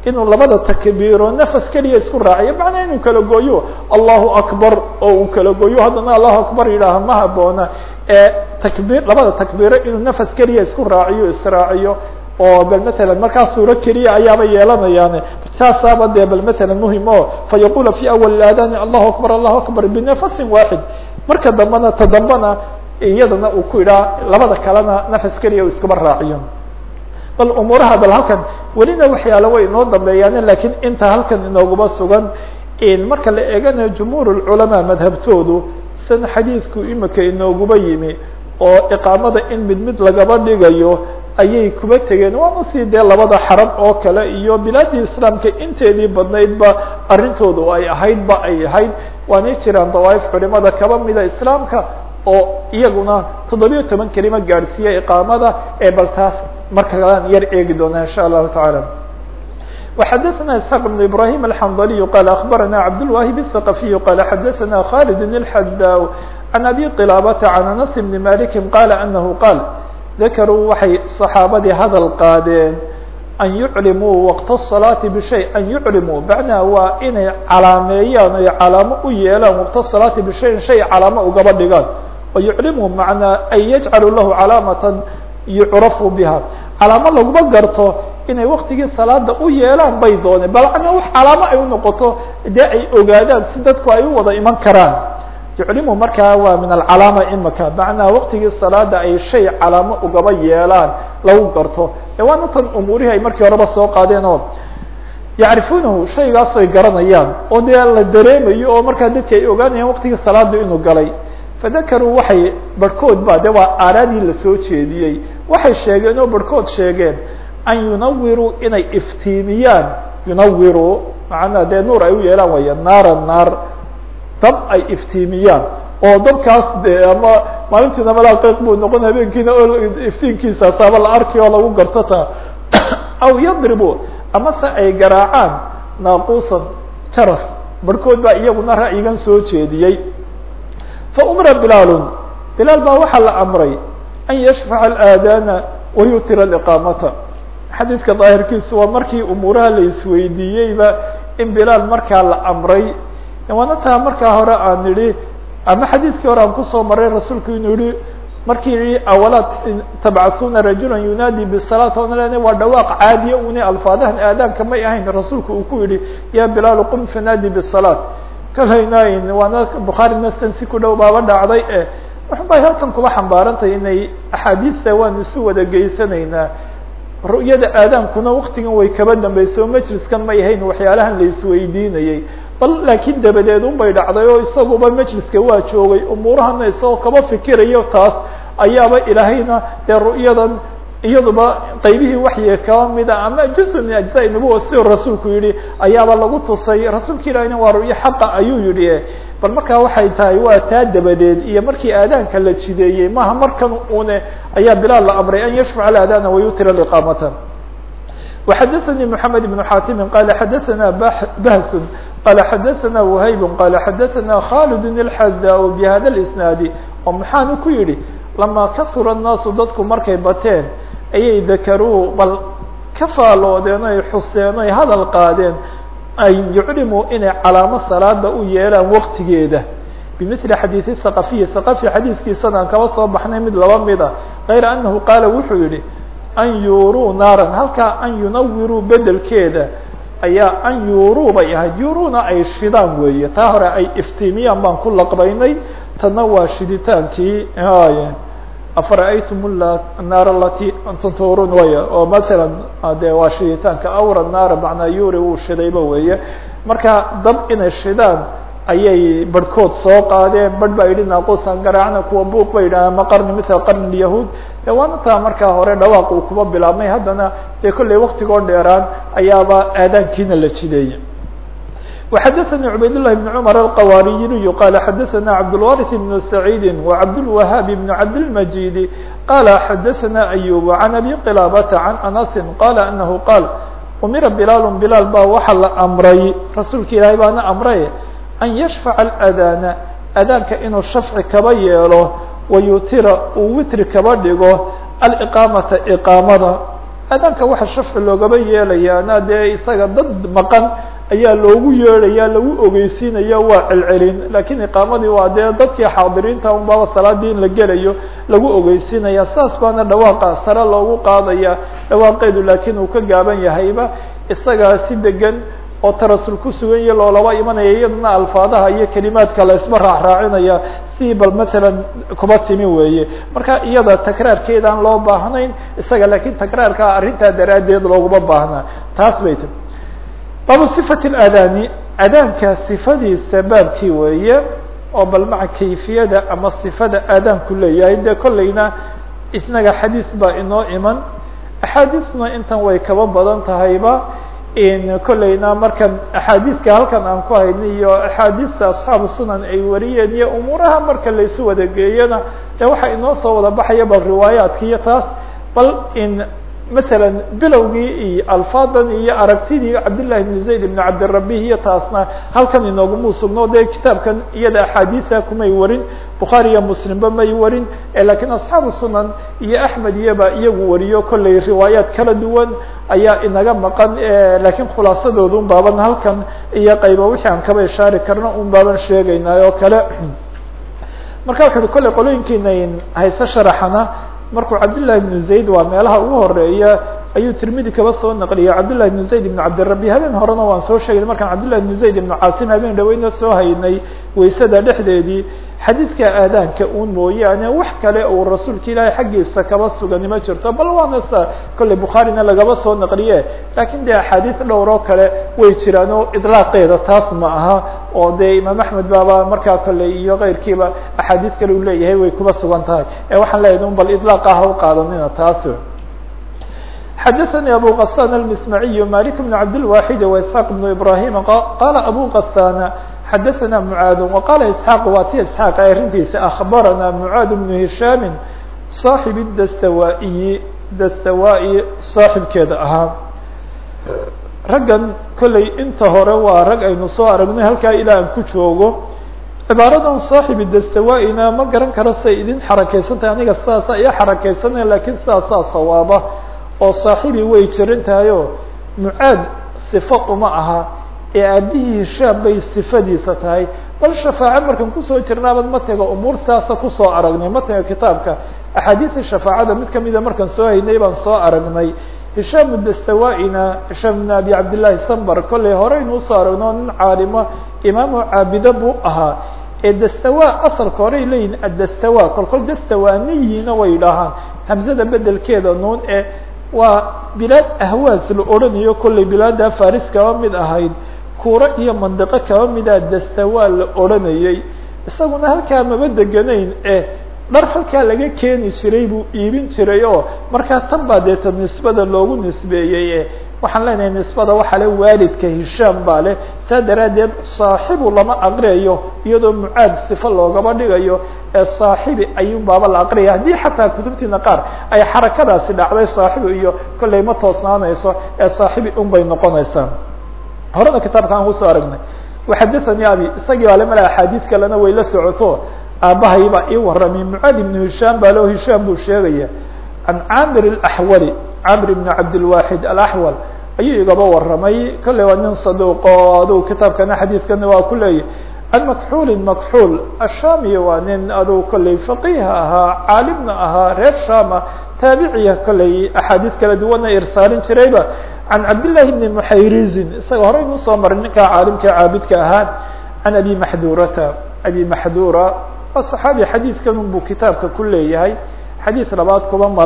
inuu labada takbiiro nafas keliya isku raaciyo macnaa inuu kala gooyo allahu akbar oo uu kala gooyo. Haddana allahu akbar yidhaaha ma haboona. Ee takbiir labada takbiiro inuu nafas keliya isku raaciyo israaciyo oo bal matalan markaa suuro keliya ayaaba yeelanayaan saasaaba dee bal matalan muhiim o fa yaqula fi awal aadani allahu akbar allahu akbar binafasin waaxid marka dambena ta dambena iyadana uu ku idhaa labada kalena nafas keliya uu iskaba raaciyo. Bal umuuraha bal halkan welina waxyaala way inoo dambeeyaan lakiin inta halkan inooguma sugan marka la eeganayo jumhuur culamaa madhabtoodu san xadiidku imika inooguba yimi oo iqaamada in mid mid lagaba dhigayo ayay kuba tegeen waana si dee labada xaram oo kale iyo bilaadii islaamka inteedii badnaydba arrintoodu ay ahaydba ay ahayd waanay jiraan dawaaif culimada kaba mida islaamka oo iyaguna toddobiyo toban kelima gaadhsiiya iqaamada ee bal taas marka kalaan yar eegi doona in sha allahu taعala وxadثna isحاq بن ibrahيm الحنظلي qال أخbarana cabdالواhب الثقفي qال xadثna khالد الحdاw عن أbي qلابة عن أنس بن مالك qال أنه qاal ذakruu waxay صaxaabadii hadal qaadeen an yuclimuu waqt الصلاaةi bشhay an yuclimuu macnaa waa inay calaameeyaan oy calaamo u yeelaan waqt الصلاaةi bshayin shay calaamo ugaba dhigaan o yuclimuu macnaa ay yajcalu lahu calaamatan yucrafu biha calaamo laguma garto inay waktigii salaada u yeelaan bay dooneen bal macnaa wax calaamo ay unoqoto dee ay ogaadaan si dadku ay u wada iman karaan yuclimu markaa waa min alcalaama imaka macnaa waktigii salaada ay shay calaamo ugaba yeelaan lagu garto. E waana tan umuurihii ay markii horeba soo qaadeen oo yacrifuunahu shaygaasoy garanayaan oo dee la dareemayo oo markaa dadki ay ogaanayaan waktigii salaada inuu galay. Fadakaruu waxay barhkood ba de waa aaraadii la soo jeediyey. Waxay sheegeen oo barhkood sheegeen an yunawiruu inay iftiimiyaan. Yunawiruu macnaa dee nuur ay u yeelaan waya naara naar dab ay iftiimiyaan oo dabkaas de ama maalintiina malaa qeyq buu noqon habeenkiina oo iftiinkiisaasaaba la arki oo lagu gartota [coughs] aw yadribu ama se ay garaacaan naaquusan jaras barhkood baa iyaguna ra'yigan soo jeediyey. Faumira bilaalun bilaal baa waxaa la amray an yashfaca alaadaana wayutira aliqaamata. Xadiidka daahirkiisu waa markii umuuraha la isweydiiyeyba in bilaal markaa la amray waana taa markaa hore aan idhi ama xadiidkii hore aan ku soo maray rasuulku inuu yihi markii awalaad tabcathuuna rajula yunaadi bisalaat oona lena waa dhawaaq caadiya une alfaadahan aadaanka may ahayn rasuulku uu ku yihi ya bilaalu qum fanaadi bisalaat. Kalaynayn waana bukhaari nastan si ku dhow baaba dhacday e waxbay halkan kuba xambaarantay inay axaadiista waan isu wada geysanaynaa. Ru'yada aadaankuna waktigan way kaba dambeysay oo majliskan may ahayn waxyaalahan la isweydiinayey bal laakiin dabadeed un bay dhacday oo isaguba majliska waa joogay umuurahana isagoo kaba fikirayo taas ayaaba ilaahayna dee ru'yadan iyaduba qaybihii waxyiga kaba mida ama juz min ajzaa nubuwa siduu rasuulku yihi ayaaba lagu tusay rasuulka ilahina waa ru'yo xaqa ayuu yihi bal markaa waxay tahay waa taa dabadeed iyo markii aadaanka la jideeyey maha markan une ayaa bilaal la amray an yashfaca aadaana wayutira iqaamata وxadثnي محamed بن xاtimi qala xadaثna bahs qala xadaثna وhayb qala xadaثna khالd الxada bhada الاسناadi oo maxaanu ku yihi lama kahura الnaasu dadku markay bateen ayay dakaruu bal ka faaloodeen oy xuseen oy hadal qaadeen ay yuclimuu inay calaamo salaada u yeelaan waktigeeda bimili xadiiث ثaqafiyi ثaqafi xadiiskiisana aan kaba soo baxnay mid laba mida غayra anahu qaala wuxuu yihi an yuuruu naaran halkaa an yunawiruu bedelkeeda ayaa an yuuruu bay ahayd yuuruuna ay shidaan weeye. Taa hore ay iftiimiyaan baan ku laqbaynay. Tana waa shiditaankii afara'aytum naar alati antum tuuruun waya oo masalan de waa shiditaanka awra naara macnaa yuri wuu shidayba weeye. Marka dab inay shidaan ayay barhkood soo qaadeen barh baa yidhi naaquusan garaacna kuwa buuq ba yidhaha ma qarni mithla qarni yahuud de waana taa markaa hore dhawaaq uu kuba bilaabmay haddana dee kollay waktigoo dheeraan ayaaba aadaankiina la jideeyey وxadثnي عbayd للh بن cمر الqwاriyiniy qال xadثna cabdالوارث بن سعيid وعبدالوهاaب بن cabdالمجيد qال xadثna أيوب عن أbي qلابة عن أنس qال أنه qاal umira بlاal بlاal ba waxa la أmray rasuulka ilaahay baana أmray an yashfaca اlأdaana adaanka inuu shafci kaba yeelo wayutira uu witri kaba dhigo aliqaamata iqaamada adaanka waxa shafci loogaba yeelayaana dee isaga dad maqan ayaa loogu yeedhaya lagu ogeysiinaya waa celcelin lakiin iqaamadii waa dee dadkii xaadiriinta unbaaba salaadii in la gelayo lagu ogeysiinaya saas baana dhawaaqa sare loogu qaadaya dhawaaqeedu laakiin uu ka gaaban yahayba isagaa si degan oo tarasul ku sugan iyo loolaba imanaya iyadana alfaadaha iyo kelimaadka la isba raacraacinaya si bal matalan kuba timi weeye. Marka iyada takraarkeedaan loo baahnayn isaga laakiin takraarka arrintaa daraaddeed looguma baahnaa taas bay ti baabu صifat اadaani adaanka sifadiisa baabkii weeye oo bal maca kayfiyada ama sifada aadaanku leeyahay. Dee kollayna isnaga xadiis baa inoo iman. Axaadiisna intan way kaba badan tahayba kollayna markan axaadiiska halkan aan ku hayna iyo axaadiista asxaabu sunan ay wariyeen iyo umuuraha marka laysu wada geeyana dee waxaa inoo soo wada baxaya bal riwaayaadka iyo taas bal in maala bilowgii iyo alfaadan iyo aragtidii cabdillahi bn zayd ibn cabdirabi iyo taasna halkan inooguma sugno dee kitaabkan iyada axaadiisa kumay warin bukhaari iyo muslimba may warin lakiin asxaabu sunan iyo axmed iyoba iyagu wariyo kollay riwaayaat kala duwan ayaa inaga maqan lakiin khulaasadooda un baaban halkan iyo qayba wixii aan kaba ishaari karno un baaban sheegaynaa oo kale marka wuxu uhi kollay qolooyinkiina hayse sharaxana markuu cabdالlahi بن zayd waa meelaha ugu horeeya ayuu tirmidi kaba soo naqliyay cabdالlahi بن zayd بن cabdirabi habeen horena waan soo sheegay markaan cabdالlahi بن zayd بن caasim habeen dhaweyna soo haynay waysada dhexdeedii xadiidka aadaanka un mooyaane wax kale uu rasuulka ilaahay xaggiisa kaba sugani ma jirto bal waana sa kolley bukhaarina lagaba soo naqliye lakin dee axaadiis dhowr oo kale way jiraan oo idlaaqeeda taas ma aha oo dee imaam axmed baaba markaa kolley iyo keyrkiiba axaadiis kale uu leeyahay way kuba sugan tahay ee waxaan leeyahay un bal idlaaq ah u qaadanina taas xadaثnي abu غسان المسمعي مالك بن cabdالواحد وإسحاq بن إبراهيم qala abu غسان xadaثna mعاad وqala isحاq waa ti isحاq arintiisa أخbarana mعاad بن هisham صاaxiب الdstawaiyi dastawai صaaxibkeeda ahaa raggan kolley inta hore waa rag aynu soo aragnay halkaa ilaa aan ku joogo cibaaradan صaaxiب dastawaaina ma garan karo say idin xarakeysantahay aniga sidaasa iya xarakeysanaya lakin sidaasaa sawaaba oo saaxibi way jiran tahay oo mucaad sifo uma aha ee aabihii hishaam bay sifadiisa tahay. Bal shafaaco markan ku soo jirnaabad matiga umuur saasa ku soo aragnay. Matiga kitaabka. Axaadiisa shafaacada mid kamida markaan soo haynay baan soo aragnay. Hishaam dastawa-ina hishaam ibn abi cabdillahi sambar kollay horeynu u soo aragno nin caalimo imaamu caabido buu ahaa. Ee dastawa asalka horey leeyihiin addastawa kolkol dastawaaniyiina way dhahaan. Hamzada bedelkeeda nuun ee waa bilaad ahwaas la odhanayo kollay bilaada faris kaba mid ahayd kuuro iyo mandiqo kaba mida dastawa la odhanayay. Isaguna halkaa maba deganayn ee dhar halkaa laga keeni jiray buu iibin jiray oo markaa tan baa deeta nisbada loogu nisbeeyey e waxaan leenahay nisbada waxaa le waalidka hishaam baa leh. Saa daraaddeed saaxibu lama aqriyayo iyadoo mucaad sifo loogaba dhigayo ee saaxibi ayuun baaba la aqriyaya haddii xataa kutubtiina qaar ay xarakadaasi dhacday saaxibu iyo kollay ma toosnaanayso ee saaxibi un bay noqonaysaa horena kitaabka aan ku soo aragnay. Waxadathanii abi isagii baa le mala axaadiis kalena way la socoto. Aabbahay baa ii warramay mucaad ibnu hishaam baa leo hishaam buu sheegaya can camir اlaxwali camr ibn cabdilwaxid alaxwal ayuu igaba warramay. Kolley waa nin saduuq oo adugu kitaabkana xadiidkana waa ku leeyahy can makxuulin makxuul ashami waa nin adugu kolley faqiiha ahaa caalimna ahaa reer shama taabiciya kolley axaadiis kala duwana irsaalin jirayba. Can cabdillahi bni muxayrizin isaga horey nu soo maray ninkaa caalimka caabidka ahaa can abi maxdurata abi maxdura waa saxaabi xadiidkan unbuu kitaabka ku leeyahay. Xadiid labaad kuba ma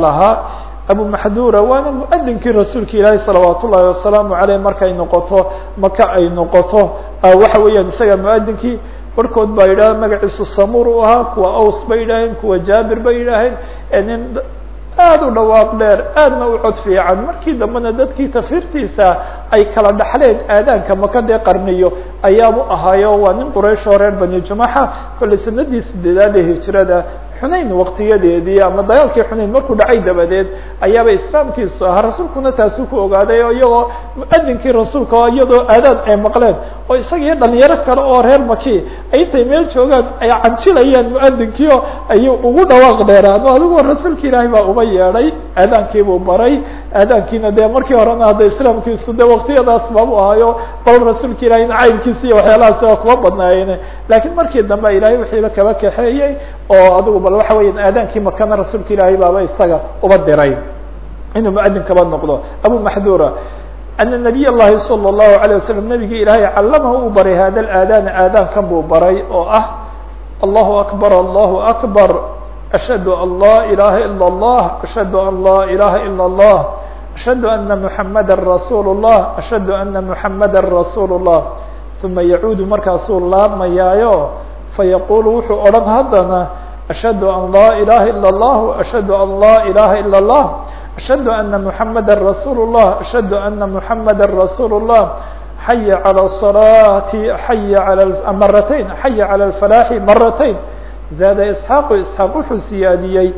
abu maxdura waana muadinkii rasuulka ilaahi salawaat wasalaamu aleyh markay noqoto maka ay noqoto. Waxa weeyaan isaga muadinkii barhkood baa yidhaha magaciisu samur u ahaa kuwa aws bay yidhaaheen kuwa jaabir bay yidhaaheen nin aada u dhawaaq dheer aadna u cod fiican. Markii dambena dadkii tafirtiisa ay kala dhaxleen aadaanka maka dee qarniyo ayaabu ahaayo waa nin quraysh oo reer bani jumaxa kollay sanadii sideedaad ee hijrada xunayn waktiyadeedii ama dagaalkii xunayn markuu dhacay dabadeed ayaaba islaamkiisu ahaa rasuulkuna taasuu ku ogaaday oo iyagoo muadinkii rasuulka oo iyadoo aadaan ay maqleen oo isagiyo dhalinyaro kale oo reer maki ay intay meel joogaan ay canjilayaan muadinkii oo ayuu ugu dhawaaq dheeraan o adigoo rasuulka ilaahay baa uba yeedhay aadaankiibuu baray aadaankiina dee markii horena hadda islaamkiisu de waktiyadaas baabu ahaayo bal rasuulka ilahay nacaybkiisa iyo waxyaalahaasi waa kuma badnaayeen laakiin markii dambe ilahay wixiiba kaba kaxeeyey oo adigu bal waxa weya aadaankii makana rasuulka ilaahay baaba isaga uba diray inuu muadin kaba noqdo abu maxdura ana nabiy llahi salى الlahu عalيه wasalam nabigii ilaahay callamahu uu baray hada aadaana aadaankan buu baray oo ah allahu akbar allahu akbar ashhadu an laa ilaha ilا اllah ashhadu an laa ilaha ilا اllah ashhadu ana muxamada rasuul الlah ashhadu ana muxamada rasuul الlah uma yacuudu markaasuu laabmayaayo fayaqulu wuxuu odhan haddana ashhadu an laa ilaha ilا اllah ashhadu an laa ilaha ilا اllah ashhadu ana muxamada rasuul الlah ashhadu ana muxamada rasuul الlah xaya calى الصalaati xaya alى maratayn xaya calى اlfalaaxi maratayn zaada isxaaqu isxaaq wuxuu siyaadiyey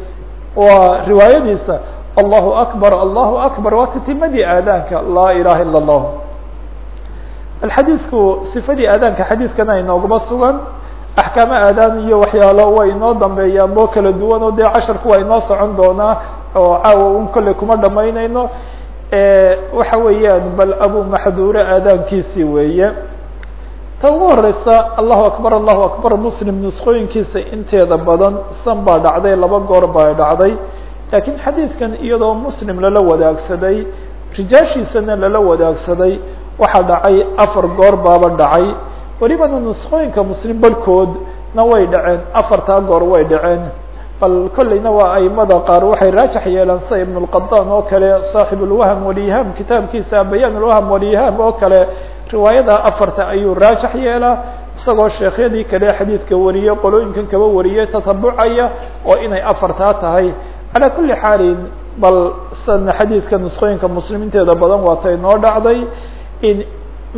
waa riwaayadiisa allahu akbar allahu akbar. Waa titimadii aadaanka laa ilaha ilا اllah alxadiidku sifadii aadaanka xadiidkana inooguma sugan. Axkaamo aadaan iyo waxyaalo way inoo dambeeyaan boo kala duwan oo dee casharku waa inoo socon doonaa oo caawa un kolley kuma dhamaynayno waxa weeyaan bal abu maxduure aadaankiisii weeye. Ta ugu horeysa allahu akbar allahu akbar muslim nusqooyinkiisa inteeda badan san baa dhacday laba goor baa dhacday laakiin xadiidkan iyadoo muslim lala wadaagsaday rijaashiisana lala wadaagsaday waxaa dhacay afar goor baaba dhacay welibana nusqooyinka muslim barhkoodna way dhaceen afartaa goor way dhaceen bal kolleyna waa aimada qaar waxay raajax yeelaan sida ibn اlqadan oo kale saaxib اlwahm walihaam kitaabkiisa bayaan اlwahm walihaam oo kale riwaayada afarta ayuu raajax yeelaa isagoo sheekhyadii kale xadiidka wariyey qolooyinkan kaba wariyey tatabucaya oo inay afartaa tahay calaa kuli xaalin bal sana xadiidka nusqooyinka muslimiinteeda badan waatay noo dhacday in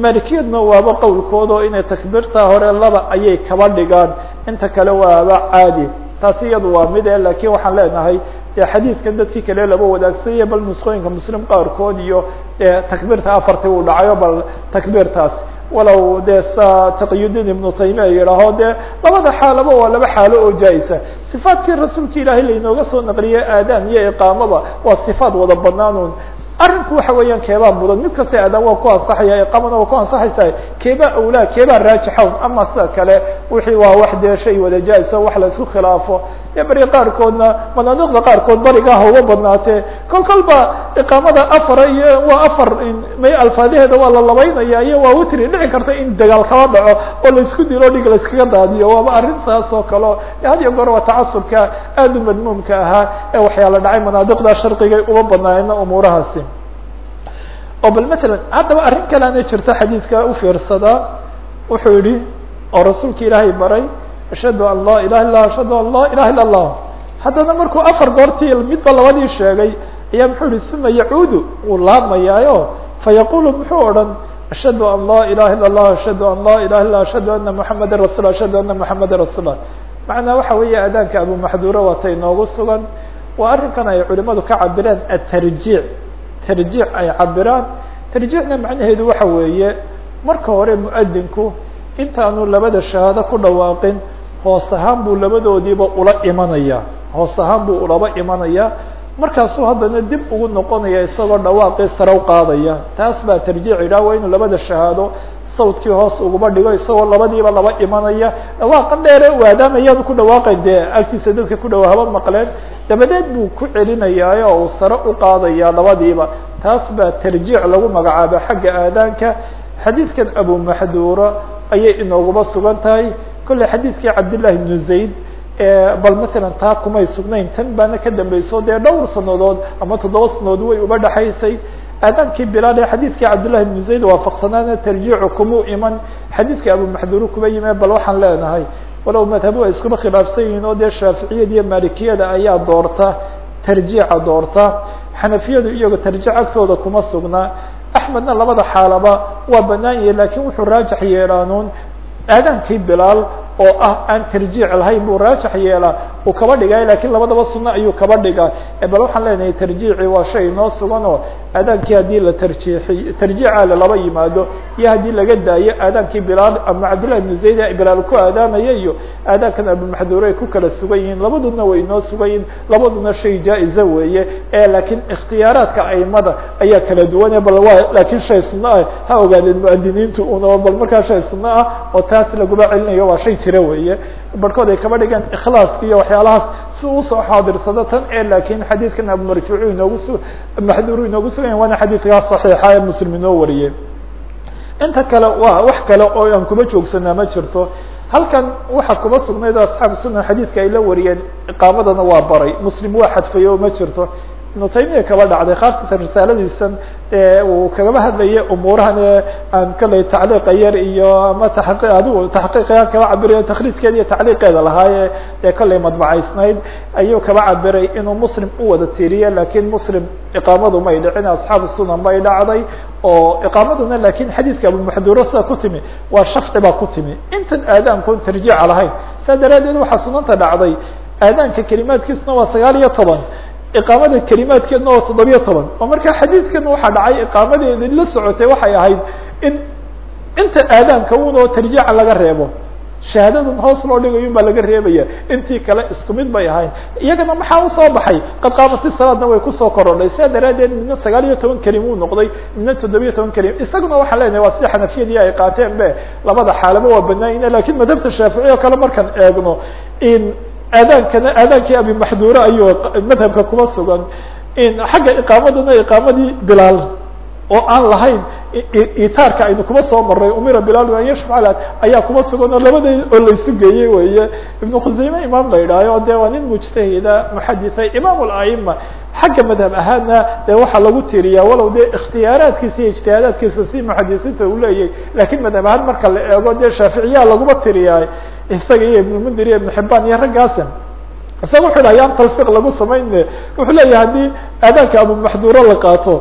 malikiyadna waaba qowlkooda oo inay takbiirtaa hore laba ayay kaba dhigaan. Inta kale waaba caadi. Taasi iyadu waa mid e laakiin waxaan leenahay de xadiidkan dadkii kale laba wadaagsanaya bal nusqooyinka muslim qaarkood iyo takbiirta afartii uu dhacayo bal takbiirtaas walow dee sa taqiyudiin ibnu taymiya yidhaaho dee labada xaalaba waa laba xaalo oo jaa-isa sifaadkii rasuulka ilaahay lainooga soo naqliyey aadaan iyo iqaamaba waa sifaat wada banaanun arrinku waxa weeyaan keebaa mudan. Mid kasta aadaan waa ku ansaxaya iqaamana waa ku ansaxaysa keebaa awlaa keebaa raajaxown ama sida kale wixii waa wax dee shay wada jaa-iso wax la isku khilaafo. Dee beri qaarkoodna manaadiqda qaarkood bariga ha uga badnaatee. Kol kolba iqaamada afara iyo waa afar may alfaadaheeda waa la labaynaya iyo waa witri dhici karta in dagaal kala dhaco oo la isku dilo dhig la iskaga daadiyo. Waaba arrin saas oo kaleo had iyo goor waa tacasubka aada u madmuumka ahaa ee waxyaala dhacay manaadiqda sharqigay uma badnaayna umuurahaasi oo bal matalan haddaba arrin kaleana jirta xadiidka u fiirsadaa wuxuu yihi oo rasuulka ilaahay baray ashhadu an laa ilaha illa ashhadu an laa ilaha illa allah haddana markuu afar goortii midba labadii sheegay ayaa muxuu yihi uma yacuudu wuu laamayaayo fayaqulu muxuu odhan ashhadu an laa ilaha illa allah ashhadu an laa ilaha illa ashhadu ana muxamada rasul ashhadu ana muxamada rasuulah macnaa waxa weeye aadaanka abumaxduura waata inoogu sugan. Waa arrinkan ay culimadu ka cabireen atarjiic tarjiic ay cabiraan tarjiicna macnaheedu waxa weeye marka hore muadinku intaanu labada shahaado ku dhawaaqin hoos ahaan buu labadoodiiba ula imanaya. Hoos ahaan buu ulaba imanaya. Markaasuu haddana dib ugu noqonaya isagoo dhawaaqii sare u qaadaya. Taas baa tarjiic yidhah waa inuu labada shahaado sawdkii hoos uguba dhigo isagoo labadiiba laba imanaya. Dhawaaqa dheere u aadaamayaanu ku dhawaaqay dee agtiisa dadka ku dhawa haba maqleen. Dabadeed buu ku celinayaayo uu sare u qaadaya labadiiba. Taas baa tarjiic lagu magacaaba xagga aadaanka. Xadiidkan abumaxduura ayay inooguba sugan tahay. Kolley xadiidkii cabdillahi ibnu zayd bal matalan taa kumay sugnayn tan baana ka dambeyso dee dhowr sanadood ama toddoba sanadood way uba dhexaysay aadaankii bilaal ee xadiidkii cabdillahi ibnu zayd waafaqsanaana tarjiicu kumuu iman. Xadiidka abumaxduura kuba yime bal waxaan leenahay walow madhabu ay khilaafsan yihiin oo dee shaaficiyada iyo maalikiyada ayaa doorta tarjiica doorta. Xanafiyadu iyago tarjiic kuma sugnaa axmedna labada xaalaba waa banaan yahi laakiin wuxuu raajax yeelaanuun. Aadaankii bilaal oo ah aan tarjiic lahayn buu raajax yeelaa uu kaba dhigay laakiin labadaba suno ayuu kaba dhigaa bal waxaan leenahay tarjiici waa shay inoo sugan oo aadaankii haddii la tarjiixiy tarjiica laba yimaado iyo haddii laga daayo aadaankii bilaal ama cabdillahi ibnu zayd bilaal ku aadaamaya iyo aadaankan abumaxduure ay ku kala sugan yihiin labaduna way inoo sugan yihiin labaduna shay jaa-iza weeye. E laakiin ikhtiyaaraadka aimada ayaa kala duwane bal waa laakiin shay suno ah ha ogaadeen muadiniintu una bal markaa shay suno ah oo taas laguma celinayo waa shay jira weeye. Barhkood ay kaba dhigeen ikhlaaska iyo waxyaalahaas si u soo xaadirsado tan e laakiin xadiidkan abumarjuucu inoogu su maxduuru inoogu sugan waana xadiidkaa saxiixa ee muslim wariyey. Inta kale waa wax kale oo aan kuma joogsanaa ma jirto. Halkan waxaa kuma sugnayd oo asxaabu sunan xadiidka ay la wariyeen iqaamadana waa baray. Muslim waa xadfay oo ma jirto ibnu taymiya kaba dhacday khaasatan risaaladiisan uu kagaba hadlaya umuurahan aan kaley tacliiqa yar iyo ama taaqi adigu taxqiiqyaan kaba cabirayo takriijkeeda iyo tacliiqeeda lahaaye ee kaley madbacaysnayd ayuu kaba cabiray inuu muslim u wada tiriye laakiin muslim iqaamadu may dhicin asxaabu sunan bay dhacday oo iqaamaduna laakiin xadiidka abumaxduuro sida ku timi waa shafci baa ku timi. Intan aadaankoon tarjiica lahayn saa daraadeed waxaa sunanta dhacday aadaanka kelimaadkiisuna waa sagaal iyo toban iqaamada kelimaadkeedna oo toddobiyo toban. Oo markaa xadiidkan waxaa dhacay iqaamadeedi la socotay waxay ahayd in inta aadaanka un oo tarjiica laga reebo shahaadadan hoos loo dhigayo baa laga reebaya intii kale isku mid bay ahayn. Iyagana maxaa u soo baxay? Qad qaamati salaadna way ku soo korodhay. Sidaa daraadeed midna sagaal iyo toban kelim uu noqday midna toddobiyo toban kelim. Isaguna waxaan leenahay waa sida xanafiyadii ay qaateen be labada xaalaba waa banaayina laakiin madhabta shaafici oo kale markaan eegno in aadaankana aadaankii abimaxduure ayuu madhabka kuma sugan. Xagga iqaamadana iqaamadii bilaal oo aan lahayn itaarka aynu kuma soo maray umira bilaal an yashfac ayaa kuma sugan oo labada oo laysu geeyey weye ibnu khuseyme imaam la idhaayo de waa nin mujtahida muxaditha imaam laima xagga madhab ahaana de waxaa lagu tiriyaa walow de ikhtiyaaraadkiisa iyo ijtihaadaadkiisa si muxadisiinta uu leeyahy laakiin madhab ahaan marka la eego de shaaficiyaa laguma tiriyaa isaga iyo ibnmundir iyo ibn xibaan iyo raggaasa isaga wuxu dhaha yaan talfiq lagu samayne wuxuu leeyahay haddii aadaanka abumaxduuro la qaato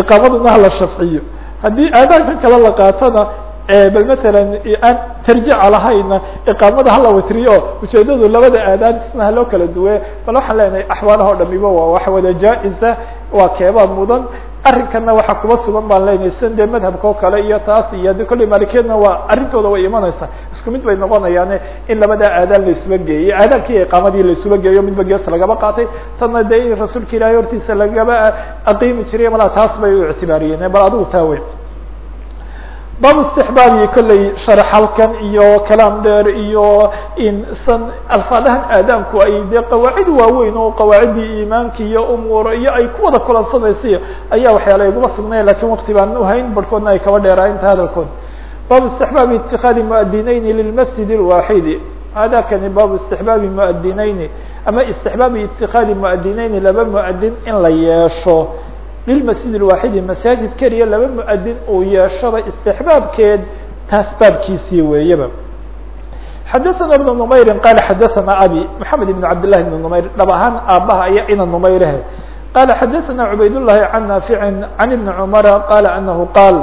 iqaamaduna hala shafciyo. Haddii aadaankan kale la qaatona bal matalan aan tarjica lahayna iqaamada hala witriyo ujeedadu labada aadaan isna haloo kala duwe bal waxaan leenahay axwaalaha dhamiba waa wax wada jaa-isa waa keebaa mudan arrinkana waxaa kuba sugan baan leenahay san dee madhabka oo kale iyo taas iyo de kolley malikiyadna waa arrintooda way imanaysaa. Isku mid bay noqonayaane in labadaa aadaan laisuba geeyey aadaankii iqaamadii laisuba geeyo midba gees lagaba qaatay. Tanna dee rasuulka ilaahay hortiisa lagaba aqiimi jiray malaa taas bay u ictibaariyeen. Bal adigu taa weyn baabu istixbaabi kolley sharax halkan iyo kalaam dheer iyo insan alfaadahan aadaamku ay dee qawaacid waaweyn oo qawaaciddii iimaanka iyo umuuro iyo ay ku wada kulansanaysa ayaa waxyaala iguma sugnay laakiin wakti baan uhayn barhkoodna ay kaba dheeraainta hadalkood. Baabu istixbaabi itikaadi muadinayni lilmasjid اlwaxidi hada kani baabu istixbaabi muadinayni ama istixbaabi itikaadi muadinayni laba muadin in la yeesho lilmasjid اlwaaxidi masaajid keliya laba muadin uu yeeshaba istixbaabkeed taas baabkiisii weeyaba xadaثana بn نmayri qala xadaثana abi mحamed ibn cabd لlahi بn نmayr dhab ahaan aabaha aya ina نmayrehe qala xadaثana cubayd الlahi can naafici can ibni cmara qala anahu qaal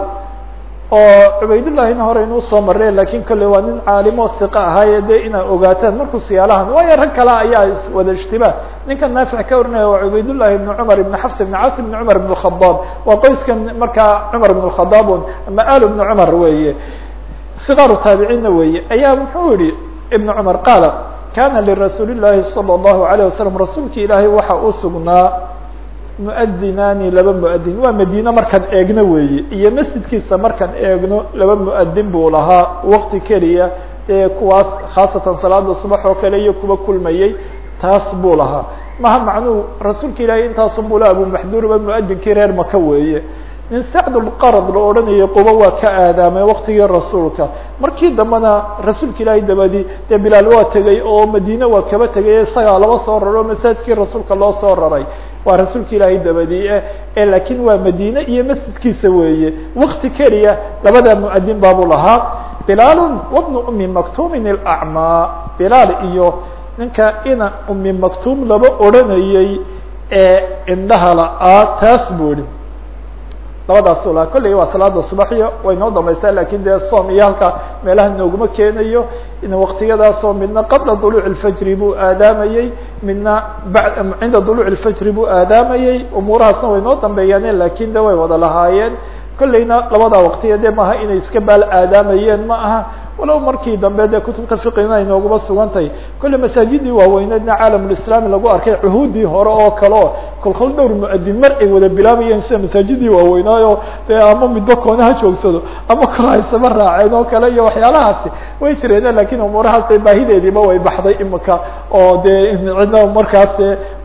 oo cubaydllahina hore inuu soo marre lakin kolley waa nin caalimo siqa ahaaye dee inaa ogaataan markuu siyaalahan waayo rag kale ayaa wada ishtibaah ninkan naafic ka oranaya waa cubaydullahi ibn cumar ibn xafs ibn caas ibn cumar ibn khadaab waa qoyskan markaa cumar ibn khadaab ama al ibn cumar weeye sikaaru taabiciinna weeye ayaa muxuu yihi ibn cumar qaala kana lirasuuli llahi salى اllahu alayه wasalam rasuulka ilaahay waxa u sugnaa muadinaani laba muadin waa madiine markaan eegno weeye iyo masjidkiisa markaan eegno laba muadin buu lahaa. Wakti keliya ee kuwaas khaasatan salaada subax oo kale iyo kuwa kulmayey taas buu lahaa. Maha macnuhu rasuulka ilaahay intaasun buu la abu maxduurba muadinkii reer maka weeye. Nin sacdulqarad la odhanayay quba waa ka aadaamay waktigii rasuulka. Markii dambena rasuulka ilaahay dabadi dee bilaal waa tegey oo madiine waa kaba tegay isagaa laba soo raro masaajidkii rasuulka loo soo raray waa rasuulka ilaahay dabadi e laakiin waa madiine iyo masjidkiisa weeye. Wakti keliya labada muadin baabuu lahaa. Bilaalun wabnu umi maktumin ilacmaa bilaal iyo ninka ina umi maktuum laba odranayey ee indhaha la-aa taas buu ihi labadaas la kolley waa salaada subaxyo way noo dambaysaa lakin dee soom iyo halka meelaha nooguma keenayo in waktiyadaasoo midna qabla duluuc الfajri buu aadaamayey midna cinda duluuc الfajri buu aadaamayey umuurahaasna way noo dambeeyaane lakin de way wada lahaayeen kolleyna labada waktiya de maaha inay iska baal aadaamayeen ma aha walow markii dambe dee kutubta fiqina ay nooguma sugantahay kolley masaajidii waaweyneedna caalamulislaami lagu arkay cuhuudii hore oo kale o kolkol dhowr muadin mar ay wada bilaabayeen sida masaajidii waaweynaayo dee ama midba koona ha joogsado ama kalo haysaba raaceen oo kale iyo waxyaalahaasi. Way jireen laakiin umuurahaas de baahideediiba way baxday imika oo dee cidna markaas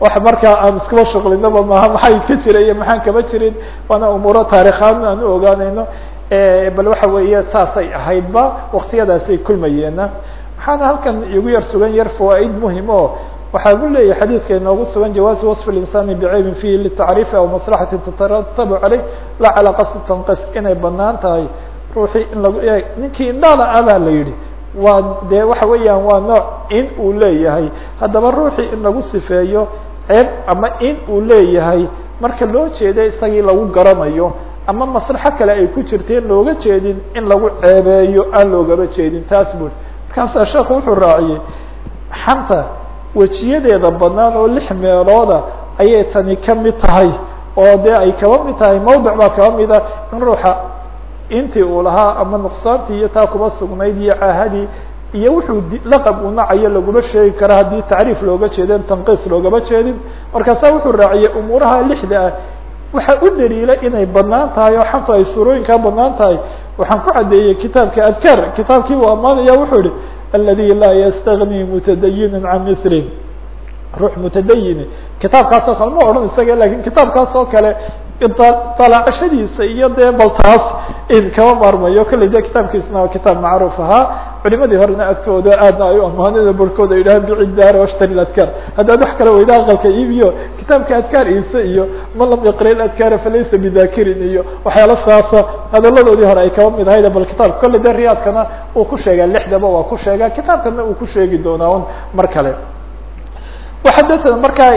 wax markaa aan iskuba shuqlinaba maaha maxay ka jira iyo maxaan kaba jirin waana umuuro taarikhaan aan u ogaanayno bal waxa weeye saasay ahaydba waktiyadaasay kulmayeena waxaana halkan igu yar sugan yar fawaaid muhim o waxaa gu leeyahay xadiidka inoogu sugan jawaazi waصf الinsani bceybin fihi litacriifi aw maslaxati tataratabu caleyh la calaa qasdi tanqis inay banaan tahay ruuxii in lagu eeg ninkii indhaala ah baa la yihi waa dee waxa weeyaan waa nooc in uu leeyahay haddaba ruuxii in lagu sifeeyo ceeb ama in uu leeyahay marka loo jeeda isagii lagu garanayo ama maslaxo kale ay ku jirteen looga jeedin in lagu ceebeeyo aan loogaba jeedin taas buri markaasaa sheekhu wuxuu raaciyey xanta wejiyadeeda banaan oo lix meelooda ayay tani ka mid tahay oo dee ay kaba mid tahay mawdic baa kaba mida in ruuxa intii uu lahaa ama nuqsaantii iyo taa kuba sugnayd iyo caahadii iyo wuxuu laqab uu nacayo laguma sheegi kara haddii tacriif looga jeedin tanqiis loogama jeedin. Markaasaa wuxuu raaciyey umuuraha lixda ah waxaa u daliila inay bannaan tahay oo xanta ay suurooyinkaa bannaan tahay. Waxaan ku caddeeyey kitaabka adkaar. Kitaabkii uu ammaanaya wuxuu ihi aladi laa ystagni mutadayina can misri ruux mutadayini kitaabkaas kale ma odhan isaga laakiin kitaabkaas kale dalaacashadiisa iyo dee bal taas in kama maarmayo. Kolley de kitaabkiisna waa kitaab macruuf ahaa. Culimadii horena agtooda aadna ay u ammaaneen barhkood ay yidhahaan bici washtari adkaar. Haddaad wax kale weyda aqalka iibiyo kitaabka adkaar iibso iyo man lam yaqri adkaara falaysa bidakirin iyo waxyaala saasa hadaladoodii hore ay kaba mid ahayd bal kitaabka kolley de riyaadkana uu ku sheegaa lixdaba waa ku sheegaa kitaabkana uu ku sheegi doonaa un mar kale وxadثna markaa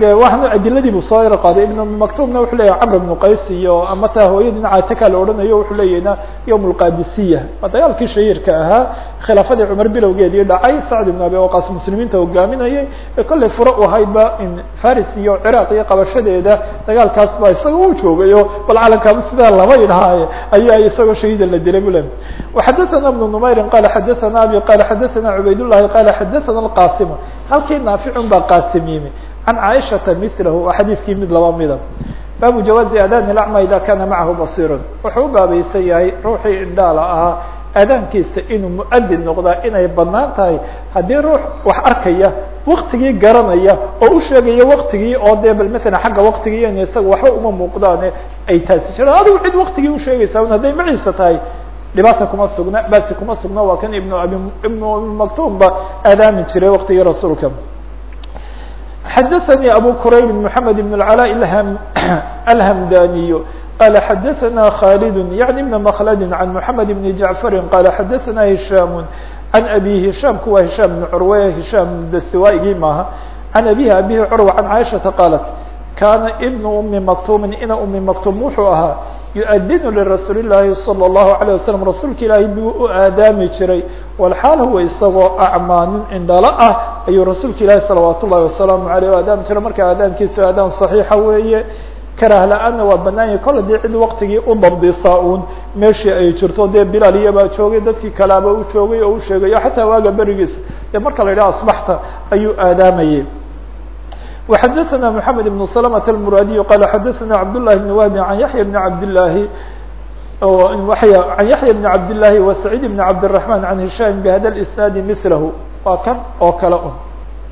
de waxna adiladii bu soo yar qaaday iبn maktubna wuxuu leyahy cmr بن qays iyo ama taa hooyadii caatika la odhanayo wuxuu leeyahna yوم الqadisiya waa dagaalkii shahiirka ahaa khilaafadii cumar bilowgeedii dhacay sacd بن abi waqas muslimiinta hogaaminayay ee kollay furo u ahaydba in faris iyo ciraaq iyo qabashadeeda dagaalkaas ba isaga u joogayo bal calankaaba sidaa laba idhaaye ayaa isagoo shahiida la dilay bule وxadثna بن نmayri qala xadثna abi qala xadثna cubayd الlahi qala xadثna الqasim halkii naaficun baa yimi can caaishata milahu waa xadiiskii mid laba mida. Baabu jawaazi aadaan ilacma ida kana macahu basiirun. Wuxuu u baabaysan yahay ruuxii indhaala ahaa aadaankiisa inuu muadin noqdaa inay bannaan tahay. Haddii ruux wax arkaya waktigii garanaya oo u sheegaya waktigii oo dee bal masalan xagga waktigii in isaga waxba uma muuqdaane ay taasi jiraan. Adigu cid waktigii usheegaysa un hadday maciisa tahay dhibaata kuma sugna basi kuma sugna. Waa kan ibn abi ibn maktum ba aadaami jiray waktigii rasuulka xadaثnي abu qrayb mحamed بن العلاء الhmdaniy qال xadaثna khالd yعnي بn mkld عan mحamed بn jaعفr qال xadaثna هisham عan abيه hishamku waa hisham بn curwe hisham dastiwaigii maaha عan abihi abihi curwa عan caiشhaةa qaalat kana ibn umi maktumi ina umi maktum wuxuu ahaa yuadinu lirasuuli الlahi salى الlahu عalيه waslm rasuulka ilaahay buu u aadaami jiray walxaal huwa isagoo acmaa nin indhalo ah ayuu rasuulka ilaahi salawaat ullahi wasalaamu aleyh u aadaami jiray marka aadaankiisu aadaan صaxiixa weeye karah la-aanna waa banaanya kol hadii cid waktigii u dabdisaa uun meeshii ay jirto dee bilaal iyabaa joogay dadkii kalaaba u joogay oo u sheegayo xataa waaga berigiisa dee marka la yidhaha asbaxta ayuu aadaamayay وxadثna محamed بن سلمة المrاdiي qال xadثna cبداللahi بن وهب عن yaحyى بن عبداللahi عن yaحyى بن عبداللahi وسعيد بن عبدالرحمن عن هiشام بhda الإسناaد مثله waa kan oo kale un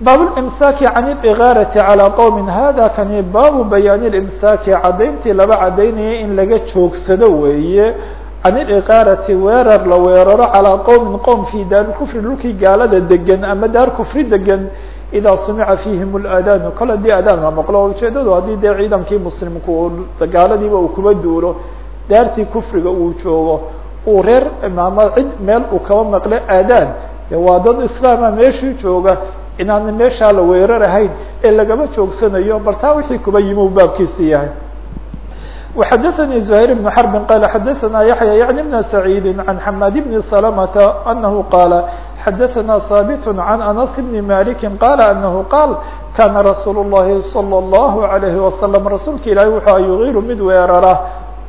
bab الإمساك عن الإغاaرة على qوم hada kani baabu بياn الإمساك cadayntii laba cadaynaya in laga joogsado weeye can الإغاarati weerar la weeraro calىa qowmi qowm fi daar kfri dhulkii gaalada degan ama daar kufri degan idaa sumica fiihim اlaadaanu kol haddii aadaan la maqlo ujeedadu haddii dee ciidankii muslimku gaaladiiba uu kuba duulo daartii kufriga uu joogo uu reer imaama cid meel uu kaba maqle aadaan de waa dad islaama meeshii jooga inaana meeshaa la weerarahayn ee lagaba joogsanayo bal taa wixii kuba yimi u baabkiisi yahay وxadثnي زهير بن حرب qال xadثna يحيى يعني بن سعيد عن حماد بن سلمة أنه qال xadثna ثابت عن أنس بن مالك qال أنه qال kاna رsuuل اللhi صلى الله عليه وسلم rasuulka ilahi wuxua yuغيr mid weerara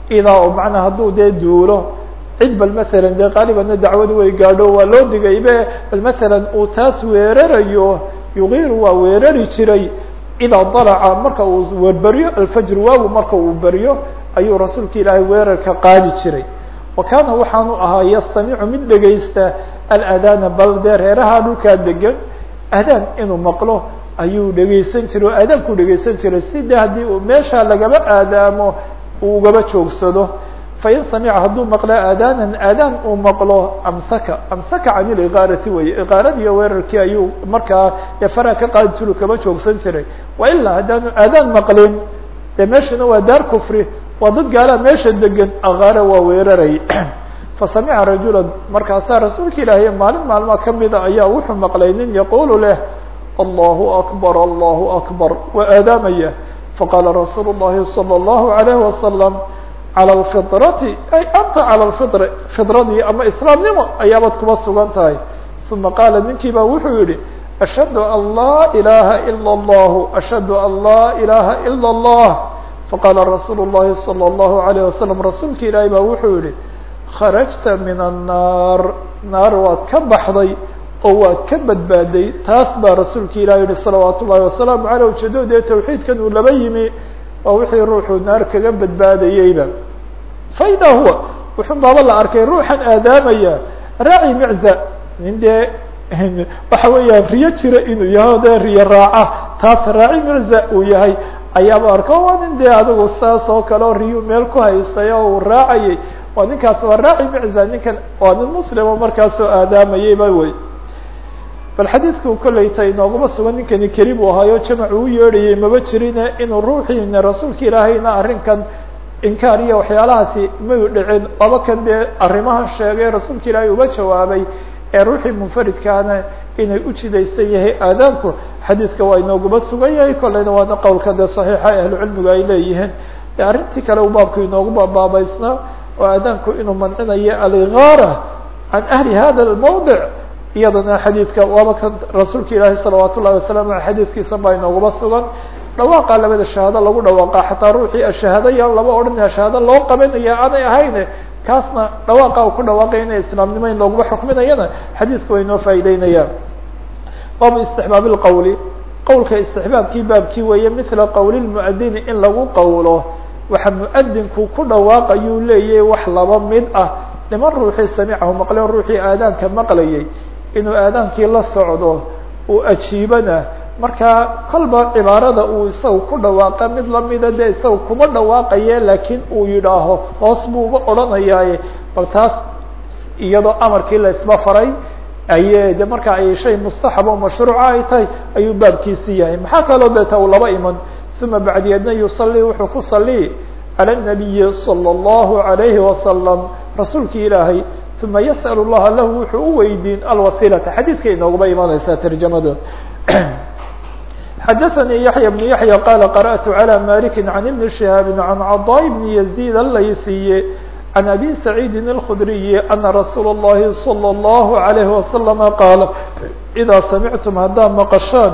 idaa mna hadduu dee duulo cid bal mثalا de qaalibana dacwadu way gaadho waa loo digaybe bal mثalا uu taas weerarayo yuغيr waa weerari jiray idaa dalaca marka uu beryo alfajr waagu marka uu beryo ayuu rasuulka ilaahay weerarka qaadi jiray wa kaana waxaanu ahaa yastamicu mid dhegaysta aladana bal dee reeraha dhulkaa degan adaan inuu maqlo ayuu dhegaysan jiray oo aadaanku dhegaysan jiray. Si de haddii uu meesha lagaba aadaamo uu ugaba joogsado. Fain samica hadduu maqlo aadaanan aadaan uu maqlo amsaka. Amsaka can iligaarati wey igaaradii weerarkii ayuu markaa dee faraha ka qaadi jiru kaba joogsan jiray. Wa ilaa haddaanu aadaan maqlin dee meeshana waa daar kufri waa dad gaalaa meesha degan agaara waa weeraray [clears throat] fasamica rajula markaasaa rasuulka ilaahay maalin maalmaa kamida ayaa wuxuu maqlay nin yaqulu leh allahu akbar allahu akbar waa aadaamaya faqaala rasuulu الlahi salى الlahu عalayh wasalam calى اfiطrati ay anta calى اfiri fidradii ama islaamnimo ayaabaad kuba sugan tahay uma qaala ninkii baa wuxuu yihi ashhadu an laa ilaha ilا اllah ashhadu an laa ilaha ilا اllah faqaala rasuulu الlahi salى الlahu عalيه wasalam rasuulka ilaahi baa wuxuu yihi kharajta min الnaar naar waad ka baxday oo waad ka badbaaday. Taas baa rasuulka ilahi yihi salawaat ullahi wasalaamu aleyh ujeedadu dee tawxiidkan uu laba yimi. Waa wixii ruuxuu naar kaga badbaadayeyba. Faida huwa wuxun baaba la arkay ruuxan aadaamaya. Raaci micza. Nin dee [laughs] waxa weeyaan riyo jira inuu yahay dee riyo raaca. Taas raaci micza uu yahay. Ayaaba arko waa nin dee adigu saas oo kale oo riyu meel ku haystay oo raacayay waa ninkaas waa raaci micza ninkan waa nin muslimo markaasoo aadaamayeyba wey bal xadiidku kolleyta inooguma sugan ninkani keli buu ahaayo jamac uu yeedhayay maba jirine inuu ruuxiina rasuulka ilaahayna arrinkan inkaar iyo waxyaalahaasi mayu dhicin. Laba kan dee arrimahan sheegay rasuulka ilaahay uba jawaabay ee ruuxii munfaridkaana inay u jidaysan yahay aadaanku. Xadiidka waa inooguba sugan yahay kolleyna waana qowlka dee saxiixa ahlucilmigu ay leeyihiin. Arrintii kale u baabku inoogu babaabaysnaa oo aadaanku inuu mancinayo aligaara can ahli hada lmawdic iyadana xadiidka waaba kan rasuulka ilaahi salawaat ullahi wasalam aley xadiidkiisa baa inooguba sugan. Dhawaaqa labada shahaado lagu dhawaaqa xataa ruuxii ashahaado yaan laba odhanaya shahaado loo qabanaya aanay ahayne kaasna dhawaaqa u ku dhawaaqaya ina islaamnimo in looguma xukminayana xadiidku way inoo faa'ideynayaan baabu istixbaab lqowli qowlka istixbaabkii baabkii weeye mila qowli lmuadini in lagu qowlo waxa muadinku ku dhawaaqayuu leeyahay wax laba mid ah. Niman ruuxii samicahu maqle ruuxii aadaanka maqlayay. Inuu aadaankii la socdo uu ajiibana. Markaa kolba cibaarada uu isaga ku dhawaaqa mid lamida dee isaga kuma dhawaaqaye laakiin uu yidhaaho hoos buu uba odhanayaaye bal taas iyadoo amarkii la isba faray aye de marka ay shay mustaxab oo mashruuca ay tahay ayuu baabkiisi yahay. Maxaa kaloo deeta uu laba iman uma bacdiyeedna yusalii wuxuu ku salii calى الnabiyi salى الlahu عalayhi wasalam rasuulki ilaahay uma yasأl الlaha lahu wuxuu u weydiin alwasilata xadiidka inooguba imanaysaa tarjamada xadaثnي yaحyى بن yaحyى qala qarأtu عalى maliki عan ibn شihaabi عan caضاء bn يزيد alaysiye عن أbي سعيد الخdري أن رsuuل اللhi صلى الله عليه وسلم qاaل إdا سمعتم haddaad مqشhaan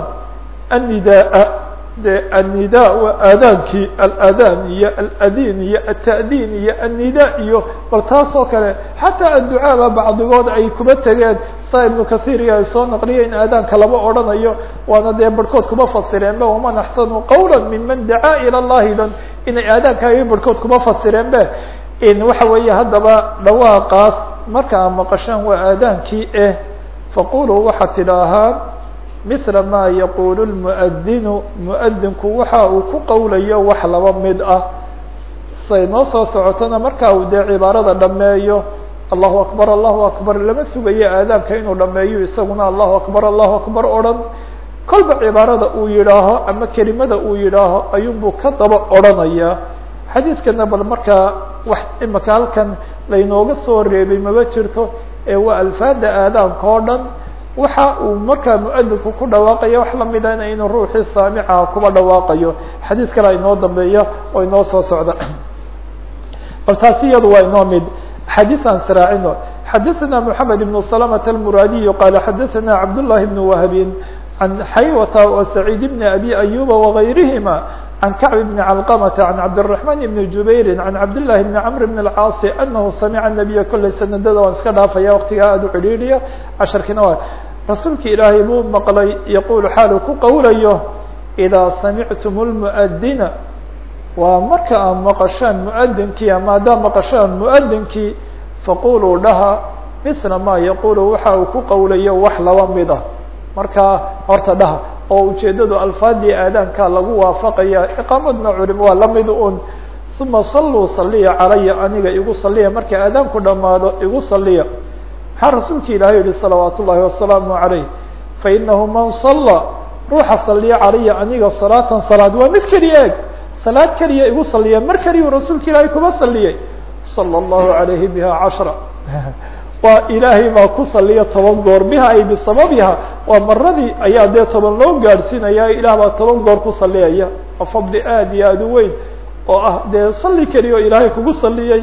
النداء de annida waa aadaankii aladaan iyo aladiin iyo ata'diin iyo annida iyo bal taas oo kale xataa adducaada bacdigood ay kuba tegeen sa ibnu kahiiriga ay soo naqliyeen aadaanka lama odhanayo waana dee barhkood kuma fasireenba waman axsanu qawla minman dacaa ila llahi dan inay aadaanka ay barhkood kuma fasireenbe waxa weeye haddaba dhawaaqaas markaa maqashaan waa aadaankii eh, ah faquluu waxaad tidhaahaa mila ma yaqulu lmuadinu muadinku waxa uu ku qowlayo wax laba mid ah. Say noo soo socotona marka uu dee cibaarada dhameeyo allahu akbar allahu akbar lama sugayo aadaanka inuu dhameeyo isaguna allahu akbar allahu akbar odhan. Kolba cibaarada uu yidhaaho ama kelimada uu yidhaaho ayuunbuu ka daba odhanaya. Xadiidkana bal markaa wax imika halkan laynooga soo reebay maba jirto ee waa alfaada aadaanka oo dhan waxa uu markaa muadinku ku dhawaaqaya wax lamidana inuu ruuxii saamica kuba dhawaaqayo xadiid kale aynoo dambeeya oo inoo soo socda bal taasi iyadu waa inoo mid xadiiثan sraacino xadaثna mحamed بن سلمة الmuradiي qala xadaثna cabd للhi بن وهbi عan xaywata وسacيid بn abi أyuba وغayrihima عن كعب بن علقمة عن عبدالرحمن بن جuبير عن عبد الله بن عمرو بن الcاaص أنه سمع النبي kolley سندada waan iska dhaafaya wktiga aad u cedhiiriya casharkiina waa rasuulka ilaahay buu maqlay yqul xaalu ku qowlayo إذا سمعتم المؤdina waa marka aad maqashaan مؤdinkii ama haddaad maqashaan مؤdinkii faquluu dhaha مثla ma yqul waxa uu ku qowlayo wax laba mida markaa horta dhaha oo ujeedadu alfaadii aadaankaa lagu waafaqaya iqaamadna curib waa lamidu un uma saluu saliya calaya aniga igu saliya marka aadaanku dhamaado igu saliya maxaa rasuulka ilahay yihi salawaat ullaahi wasalaamu calayh fainahu man sala ruuxa saliya calaya aniga salaatan salaad. Waa mid keliya eeg. Salaad keliya igu saliya mar keliyu rasuulka ilaahay kuma saliyay sala allahu calayhi biha cashra. [laughs] waa ilaahay baa ku saliya toban goor. Biha ay bisababiha waa maradii ayaa dee toban loo gaadhsiinaya ilaah baa toban goor ku saliyaya waa fadli iyo aad u weyn oo ah dee sali keliya oo ilaahay kugu saliyey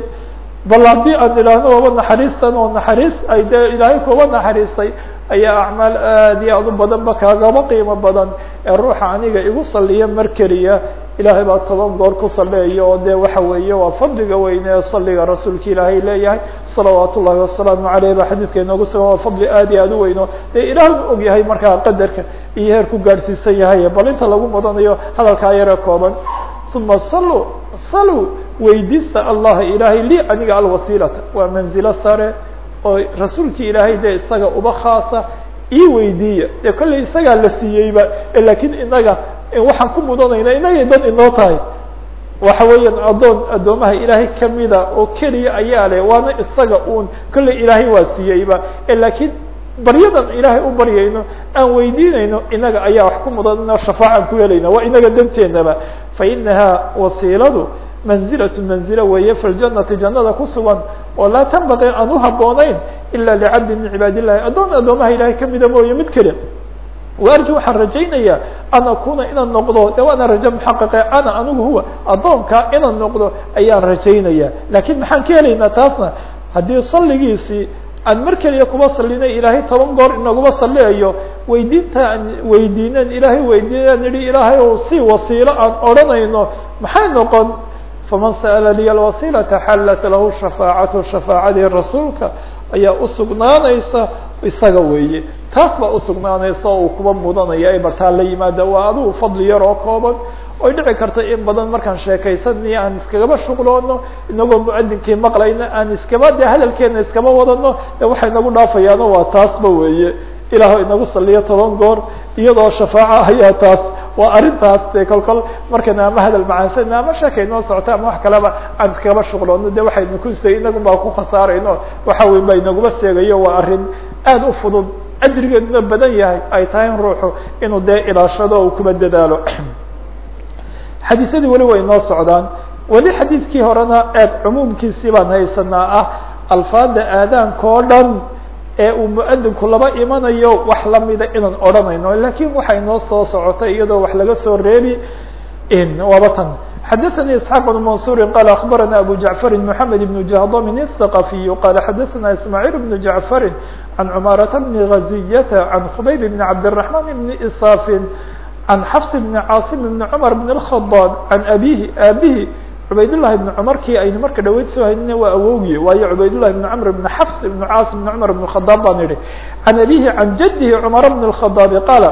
bal haddii aan idhaahno waba naxariistan oo naxariis ay dee ilaahay kuba naxariistay ayaa acmaal aad iyo aad u badan ba kaagaba qiimo badan ee ruuxa aniga igu saliya mar keliya ilaahay baa toban goor ku saleeya oo de waxa weeye waa fadliga weyne ee saliga rasuulka ilaahay leeyahay. Salawaat ullahi wasalaamu aleyh baa xadiidka inoogu sugan waa fadli aad iyo aad u weyno. Dee ilaah u og yahay markaa qadarka iyo heer ku gaadhsiisan yahay bal inta lagu mudanayo hadalkaa yare kooban. Uma salu salu weydiista allaha ilaahay li aniga alwasiilata. Waa manzilo sare oo rasuulka ilaahay dee isaga uba khaasa ii weydiiya. Dee kolley isagaa la siiyeyba lakiin inaga waxaan ku mudanayna inagay dan inoo tahay. Waxa weeyaan addoon addoomaha ilaahay kamida oo keliya ayaa leh waana isaga uun. Kolley ilaahay waa siiyeyba lakiin baryadan ilaahay u baryayno aan weydiinayno inaga ayaa wax ku mudanayno shafaacan ku helayna waa inaga danteenaba fa inahaa wasiiladu manzilatu manzilo weeye fi ljanati jannada ku sugan oo laa tanbaqi aan u haboonayn ila licabdi min cibaad illahi addoon addoomaha ilahay kamida mooye mid kale waarju waxaan rajaynayaa an akuna inaan noqdo de waana rajo muxaqaqe ana anigu huwa addoonka inaan noqdo ayaan rajaynaya laakiin maxaan ka helaynaa taasna? Haddii salligiisii aan mar keliya kuba salinay ilaahay toban goor inaguma saliyayo weydiinta aan weydiinan ilaahay weydiinaan idhi ilaahay ou si wasiilo aan odhanayno maxay noqon? Faman sa'ala liya alwasiilata xallat lahu shafaacatu shafaacadii rasuulka ayaa usugnaanaysa isaga weeye. Taas baa usugnaanaysa oo uu kuba mudanaya ay bartaa la yimaada waa adigu fadli yar oo kooban. Oy dhici karta in badan markaan sheekaysanaya aan iskagaba shuqloono inagoo muadinkii maqlayna aan iskaba de hadalkeena iskaba wadano de waxay nagu dhaafayaano waa taasba weeye. Ilaah inagu saliyo toban goor iyadoo shafaaca ayaa taas waa arrintaas de kol kol markana ama hadal macaansana ama sheekay noo socota ama wax kaleba aan iskagaba shuqloono de waxaynu kusa inagu baa ku khasaarayno waxa weyn ba inaguma seegayo waa arrin aada u fudud. Ajrigeeduna badan yahay ay tahay in ruuxu inuu dee ilaashado o kuba dadaalo. [clears throat] Xadiisyadii weli way noo socdaan. Weli xadiidkii horena eeg cumuumkiisii baan haysanaa ah alfaada aadaanka oo dhan ee uu muadinku laba imanayo wax lamida inaan odhanayno lakin waxay noo soo socotay iyadoo wax laga soo reebi waaba tan xadaثnي isحاq بن maنصuر qال aخbarana abu jaعفr محamed بن jahdm الثqaفiy qال xadaثna ismاعيل بن jaعفr عan cmaaraة بن غaزiyة عan khbayb بن cabdالرحمن بن صاf عan xفs بن cاaصم بن cmر بن الخطاaب عan abihi aabihi cubaydاللahi بن cmr kii aynu marka dhaweyd soo haynina waa awowgiye waayo cubaydالlahi بن cmr بن xفs بن cاaصم بن cmر بن الخطاaب baan idhi عan abihi عan jadه cmر بن الخطاaب qاl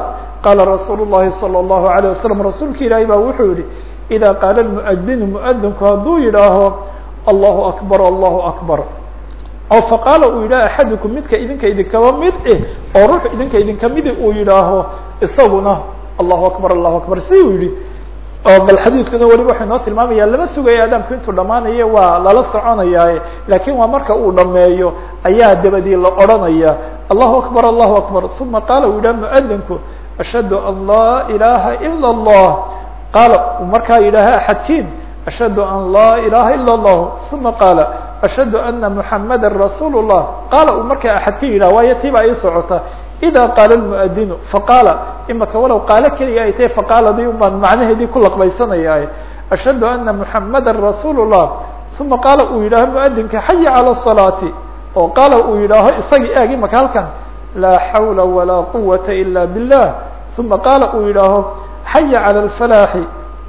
qala rasuul الlahi slى الlaهu عليه وsلم rasuulka ilaahi ba wuxuu yihi إذا qاaل المؤdن مؤdنku hadduu yidhaaho الله أكبر الله أكبر oo faqاala uu yidhaho أحadكم midka idinka idinkaba mid eh oo ruux idinka idinka midi uu yidhaaho isaguna الله أكبر الله أكبر si uu yihi bal xadiidkuna weliba waxay noo tilmaamaya lama sugaya aadaamku intuu dhamaanayo waa lala soconaya lakin waa marka uu dhameeyo ayaa dabadii la odranaya الله أكبر الله أكبر ثuma qaala uu yidhaha مؤdنku أشhهad أn laa إلaha إلا الله qaala uu markaa yidhaaha axadkiin ashhadu an laa ilaha ilا الlah uma qaala ashhadu ana muحamada rasuul الlah qaala uu markaa axadkiin yidhah waayo tii baa ii socota إida qaala الmuadinu faqaala imaka walow qaalo keliya ay tahay faqaaladii un baan macnaheedii ku laqbaysanaya ashhadu ana muحamada rasuul الlah uma qaala uu yidhaaho muadinka xaya calى الصalaati oo qaala uu yidhaaho isagii eeg imaka halkan laa xawla walaa quwata ila bالlah uma qaala uu yidhaaho xaya calى الفalaaxi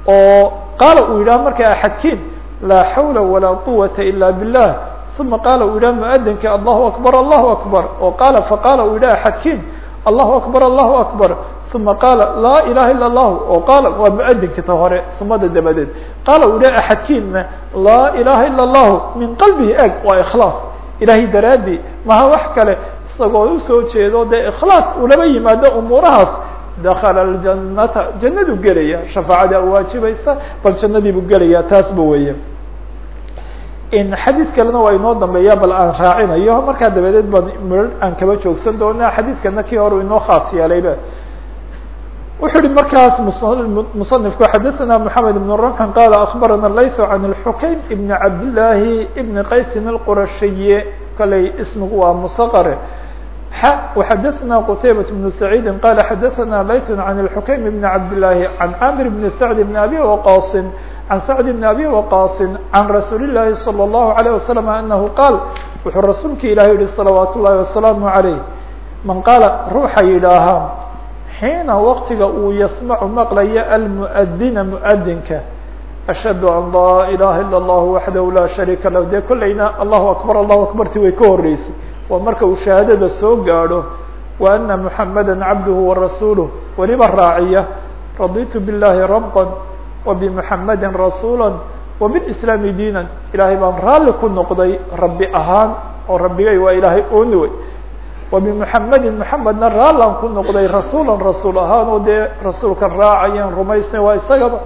oo qaala uu yidhaho marka axadkiin laa xawla walaa quwata ila biالlah uma qaala uu yidhaho muadinka allahu akbar allahu akbar oo qaala faqaala uu yidhaho axadkiin allahu akbar allahu akbar uma qaala laa ilaha ila اllahu oo qaala waa muadinka ta hore sumada dabadeed qaala uu yidhaho axadkiinna laa ilaha ila اllahu min wax kale isagoo u soo jeedo dee ikhlaas ulaba yimaado umuurahaas dakala aljanata jannadu gelaya shafaacada waajibaysa bal jannadii buu gelaya taasba weeye in xadiid kalena waa inoo dambeeya bal aan raacinayo markaa dabadeed baan mir aan kaba joogsan doonaa xadiidkana kii hore inoo khaas yeelayba wuxuu yihi markaas musanifku xadaثana mحamed بن رمح qala akbarana layث عan الxukaym بn cabdالlahi بn qaysin الqurashiye kaley ismigu waa msqre وxadثna qتaybaة بن سعيidi qala xadaثna layث عan الxukaym بn cabdالlahi عan camir بn sعد بn abi waqاصi عan sacd بn abi waqاصi عan rasuuli الlahi slى الlahu عalيه وasلم anahu qaal wuxuu rasuulka ilahi yihi salawaat الlahi وaسلaaم عaleyh man qaala ruuxa yidhaaha xiina waqtiga uu yasmacu maqlaya almuadina muadinka ashhadu an laa ilaha ilا اllah waxdahu laa shariika lah dee kolleyna allahu akbar allahu akbarti way ka horeysay waa marka uu shahaadada soo gaadho wa ana muxamada cabduhu warasuuluh weliba raaciya raditu biاllahi rabا وبمحamadi rasuula وبالإسlaami diina ilahay baan raalli ku noqday rabi ahaan oo rabigay waa ilaahay ooni wey وبمحamadi محamedna raallaan ku noqday rasuula rasuul ahaan oo dee rasuulkan raacayaan rumaysnay waa isagaba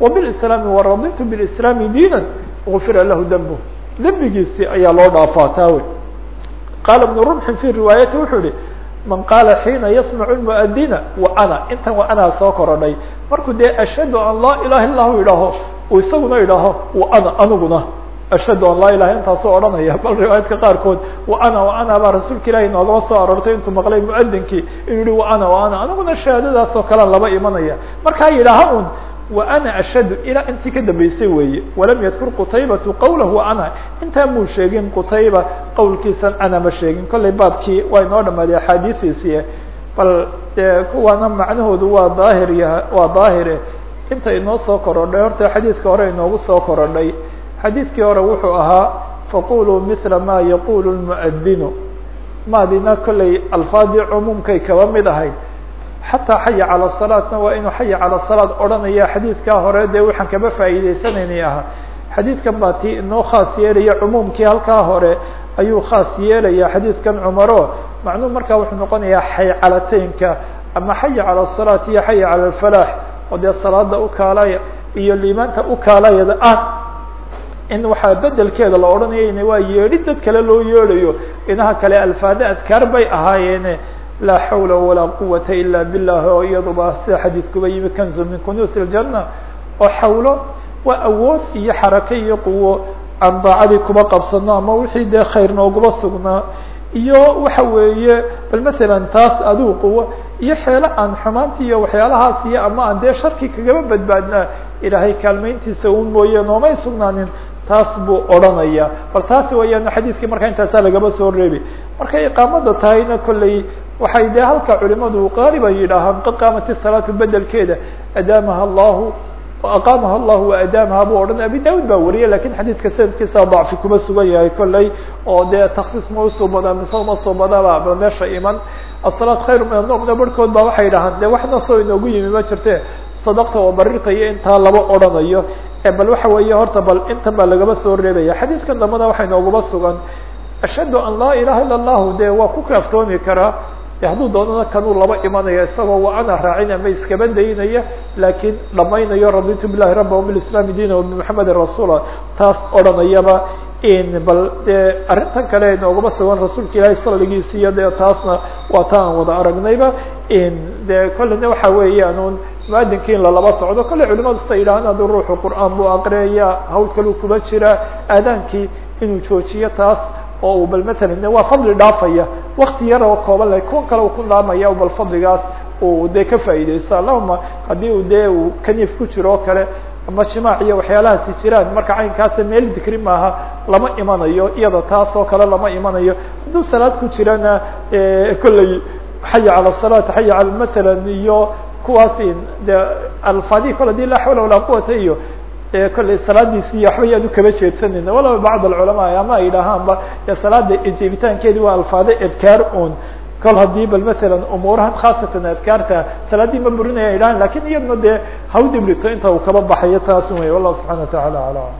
وبالإسlaami وraditu bالإسlaami diina غufira lahu dmb dembigiisi ayaa loo dhaafaa taa wey qaala بن رمxi في riwaayati wuxuu yihi man qaala xiina yasmacu muadina wa ana intan waa anaa soo korodhay. Markuu dee ashhadu an laa ilaha illa hu idhaaho uu isaguna idhaaho wa ana aniguna ashhadu an laa ilaha intaasoo odhanaya bal riwaayadka qaarkood wa ana wa ana baa rasuulka ilahi noogaba soo aroortay intuu maqlay muadinkii inuu yihi wa ana wa ana aniguna shahaadadaas oo kalean laba imanaya. Markaa yidhaaha un ana ashhadu ilaa intii ka dambeysay weeye walam yadkur qutaybatu qawlahu wa ana intaa muu sheegin qutayba qowlkiisan ana ma sheegin. Kollay baabkii waa inoo dhamaaday axaadiistiisii bal kuwaana macnahoodu waa daahir waa daahire. Inta inoo soo korodhay horta xadiidka hore inoogu soo korodhay. Xadiidkii hore wuxuu ahaa faquluu mila ma yaqulu lmuadinu maadina kollay alfaadii cumuumkay kaba mid ahayd xataa xaya calى salaatna waa inuu xaya calى salaad odhanaya xadiidkaa hore dee waxaan kaba faa'iideysanayna ahaa xadiidkan baa tii inoo khaas yeelaya cumuumkii halkaa hore ayuu khaas yeelaya xadiidkan cumaro macnuhu markaa wuxuu noqonayaa xaycalateynka ama xaya calى الsalaat iyo xaya calى اlfalaax oo dee salaada ukaalaya iyo liimaanta ukaalayada ah in waxaa bedelkeeda la odhanayayna waa yeedhi dad kale loo yeedhayo inaha kale alfaade adkaar bay ahaayeene laa xawla walaa quwata ila billah oo iyaduba sida xadiidkuba yimi kanzu min kunuus اljana oo xawlo waa awood iyo xarake iyo quwo aan daacadii kuba qabsano ama wixii dee khayr nooguma sugnaa iyo waxa weeye bal matalan taas adigu quwo iyo xeelo aan xumaanti iyo waxyaalahaas iyo ama aan dee sharki kagaba badbaadnaa ilaahay kaalmayntiisa un mooye noomay sugnaanin taas buu odhanaya bal taasi wayaan xadiidkii markaa intaasaa lagaba soo reebi markay iqaamada tahayna kolley waxay dee halka culimadu qaaliban yidhaahaan qad qaamat isalaatu bedelkeeda adaamaha allahu aqaamaha allahu waadaamaha buu odhan abi baa wariyay laakiin xadiidka sanadkiisa dacfi kuma sugan yahay kolley oo dee taksiis ma u soo badaa mise uma soo badaba ba meesha iman. Asalaat khayr min anomna barhkood baa waxay dhahaan de waxna soo inoogu yimi ma jirte sadaqta oo barirta iyo intaa laba odhanayo. Bal waxa weeye horta bal intan baa lagaba soo reebaya. Xadiidkan dambana waxay nooguma sugan. Ashhadu an laa ilaha illa allahu de waa ku kaaftoomi karaa hadduu doonana kanuu laba imanaya isagoo wa ana raacin ama iskaba daynaya laakiin dhamaynayo raditu bilahi raba wbilislami diina wabimxamedin rasuula. Taas odhanayaba bal dee arrintan kale nooguma sugan rasuulka ilaahay salligiisa iyo dee taasna waa ta wada aragnayba de kolleyna waxa weeyaan un muadinki in lalaba socdo. Kolley culimadu sita yidhahaan hadduu ruuxu qur'aan buu aqriyaya hawl kaluu kuba jira aadaankii inuu joojiyo taas oo bal mala de waa fadli dhaafaya wakti yar oo kooban le kuwan kale ku dhaamaya bal fadligaas uu dee ka faa'ideysto allahuma haddii u dee uu kanyif ku jiro kale ama jimaac iyo waxyaalahaasi jiraan marka caynkaasa meel dikri maaha lama imanayo iyada taas kale lama imanayo. Hadduu salaad ku jirana kolley xaya cala salaat xaya cala matala iyo kuwaas de alfaadi kol haddii laa xawla walaa quwata iyo kolley salaadiisi iyo waxba yaanu kaba jeedsanayna walaba bacd alculamaa ama ay dhahaanba salaada ijibitaankeedi waa alfaade adkaar un kol haddii bal matalan umuurahan khaasatan adkaarta salaadii ma burinaya ay dhahan laakiin iyadna dee hawdimrigto inta uu kaba baxayo taas wey wallahu subحana wa taعala alam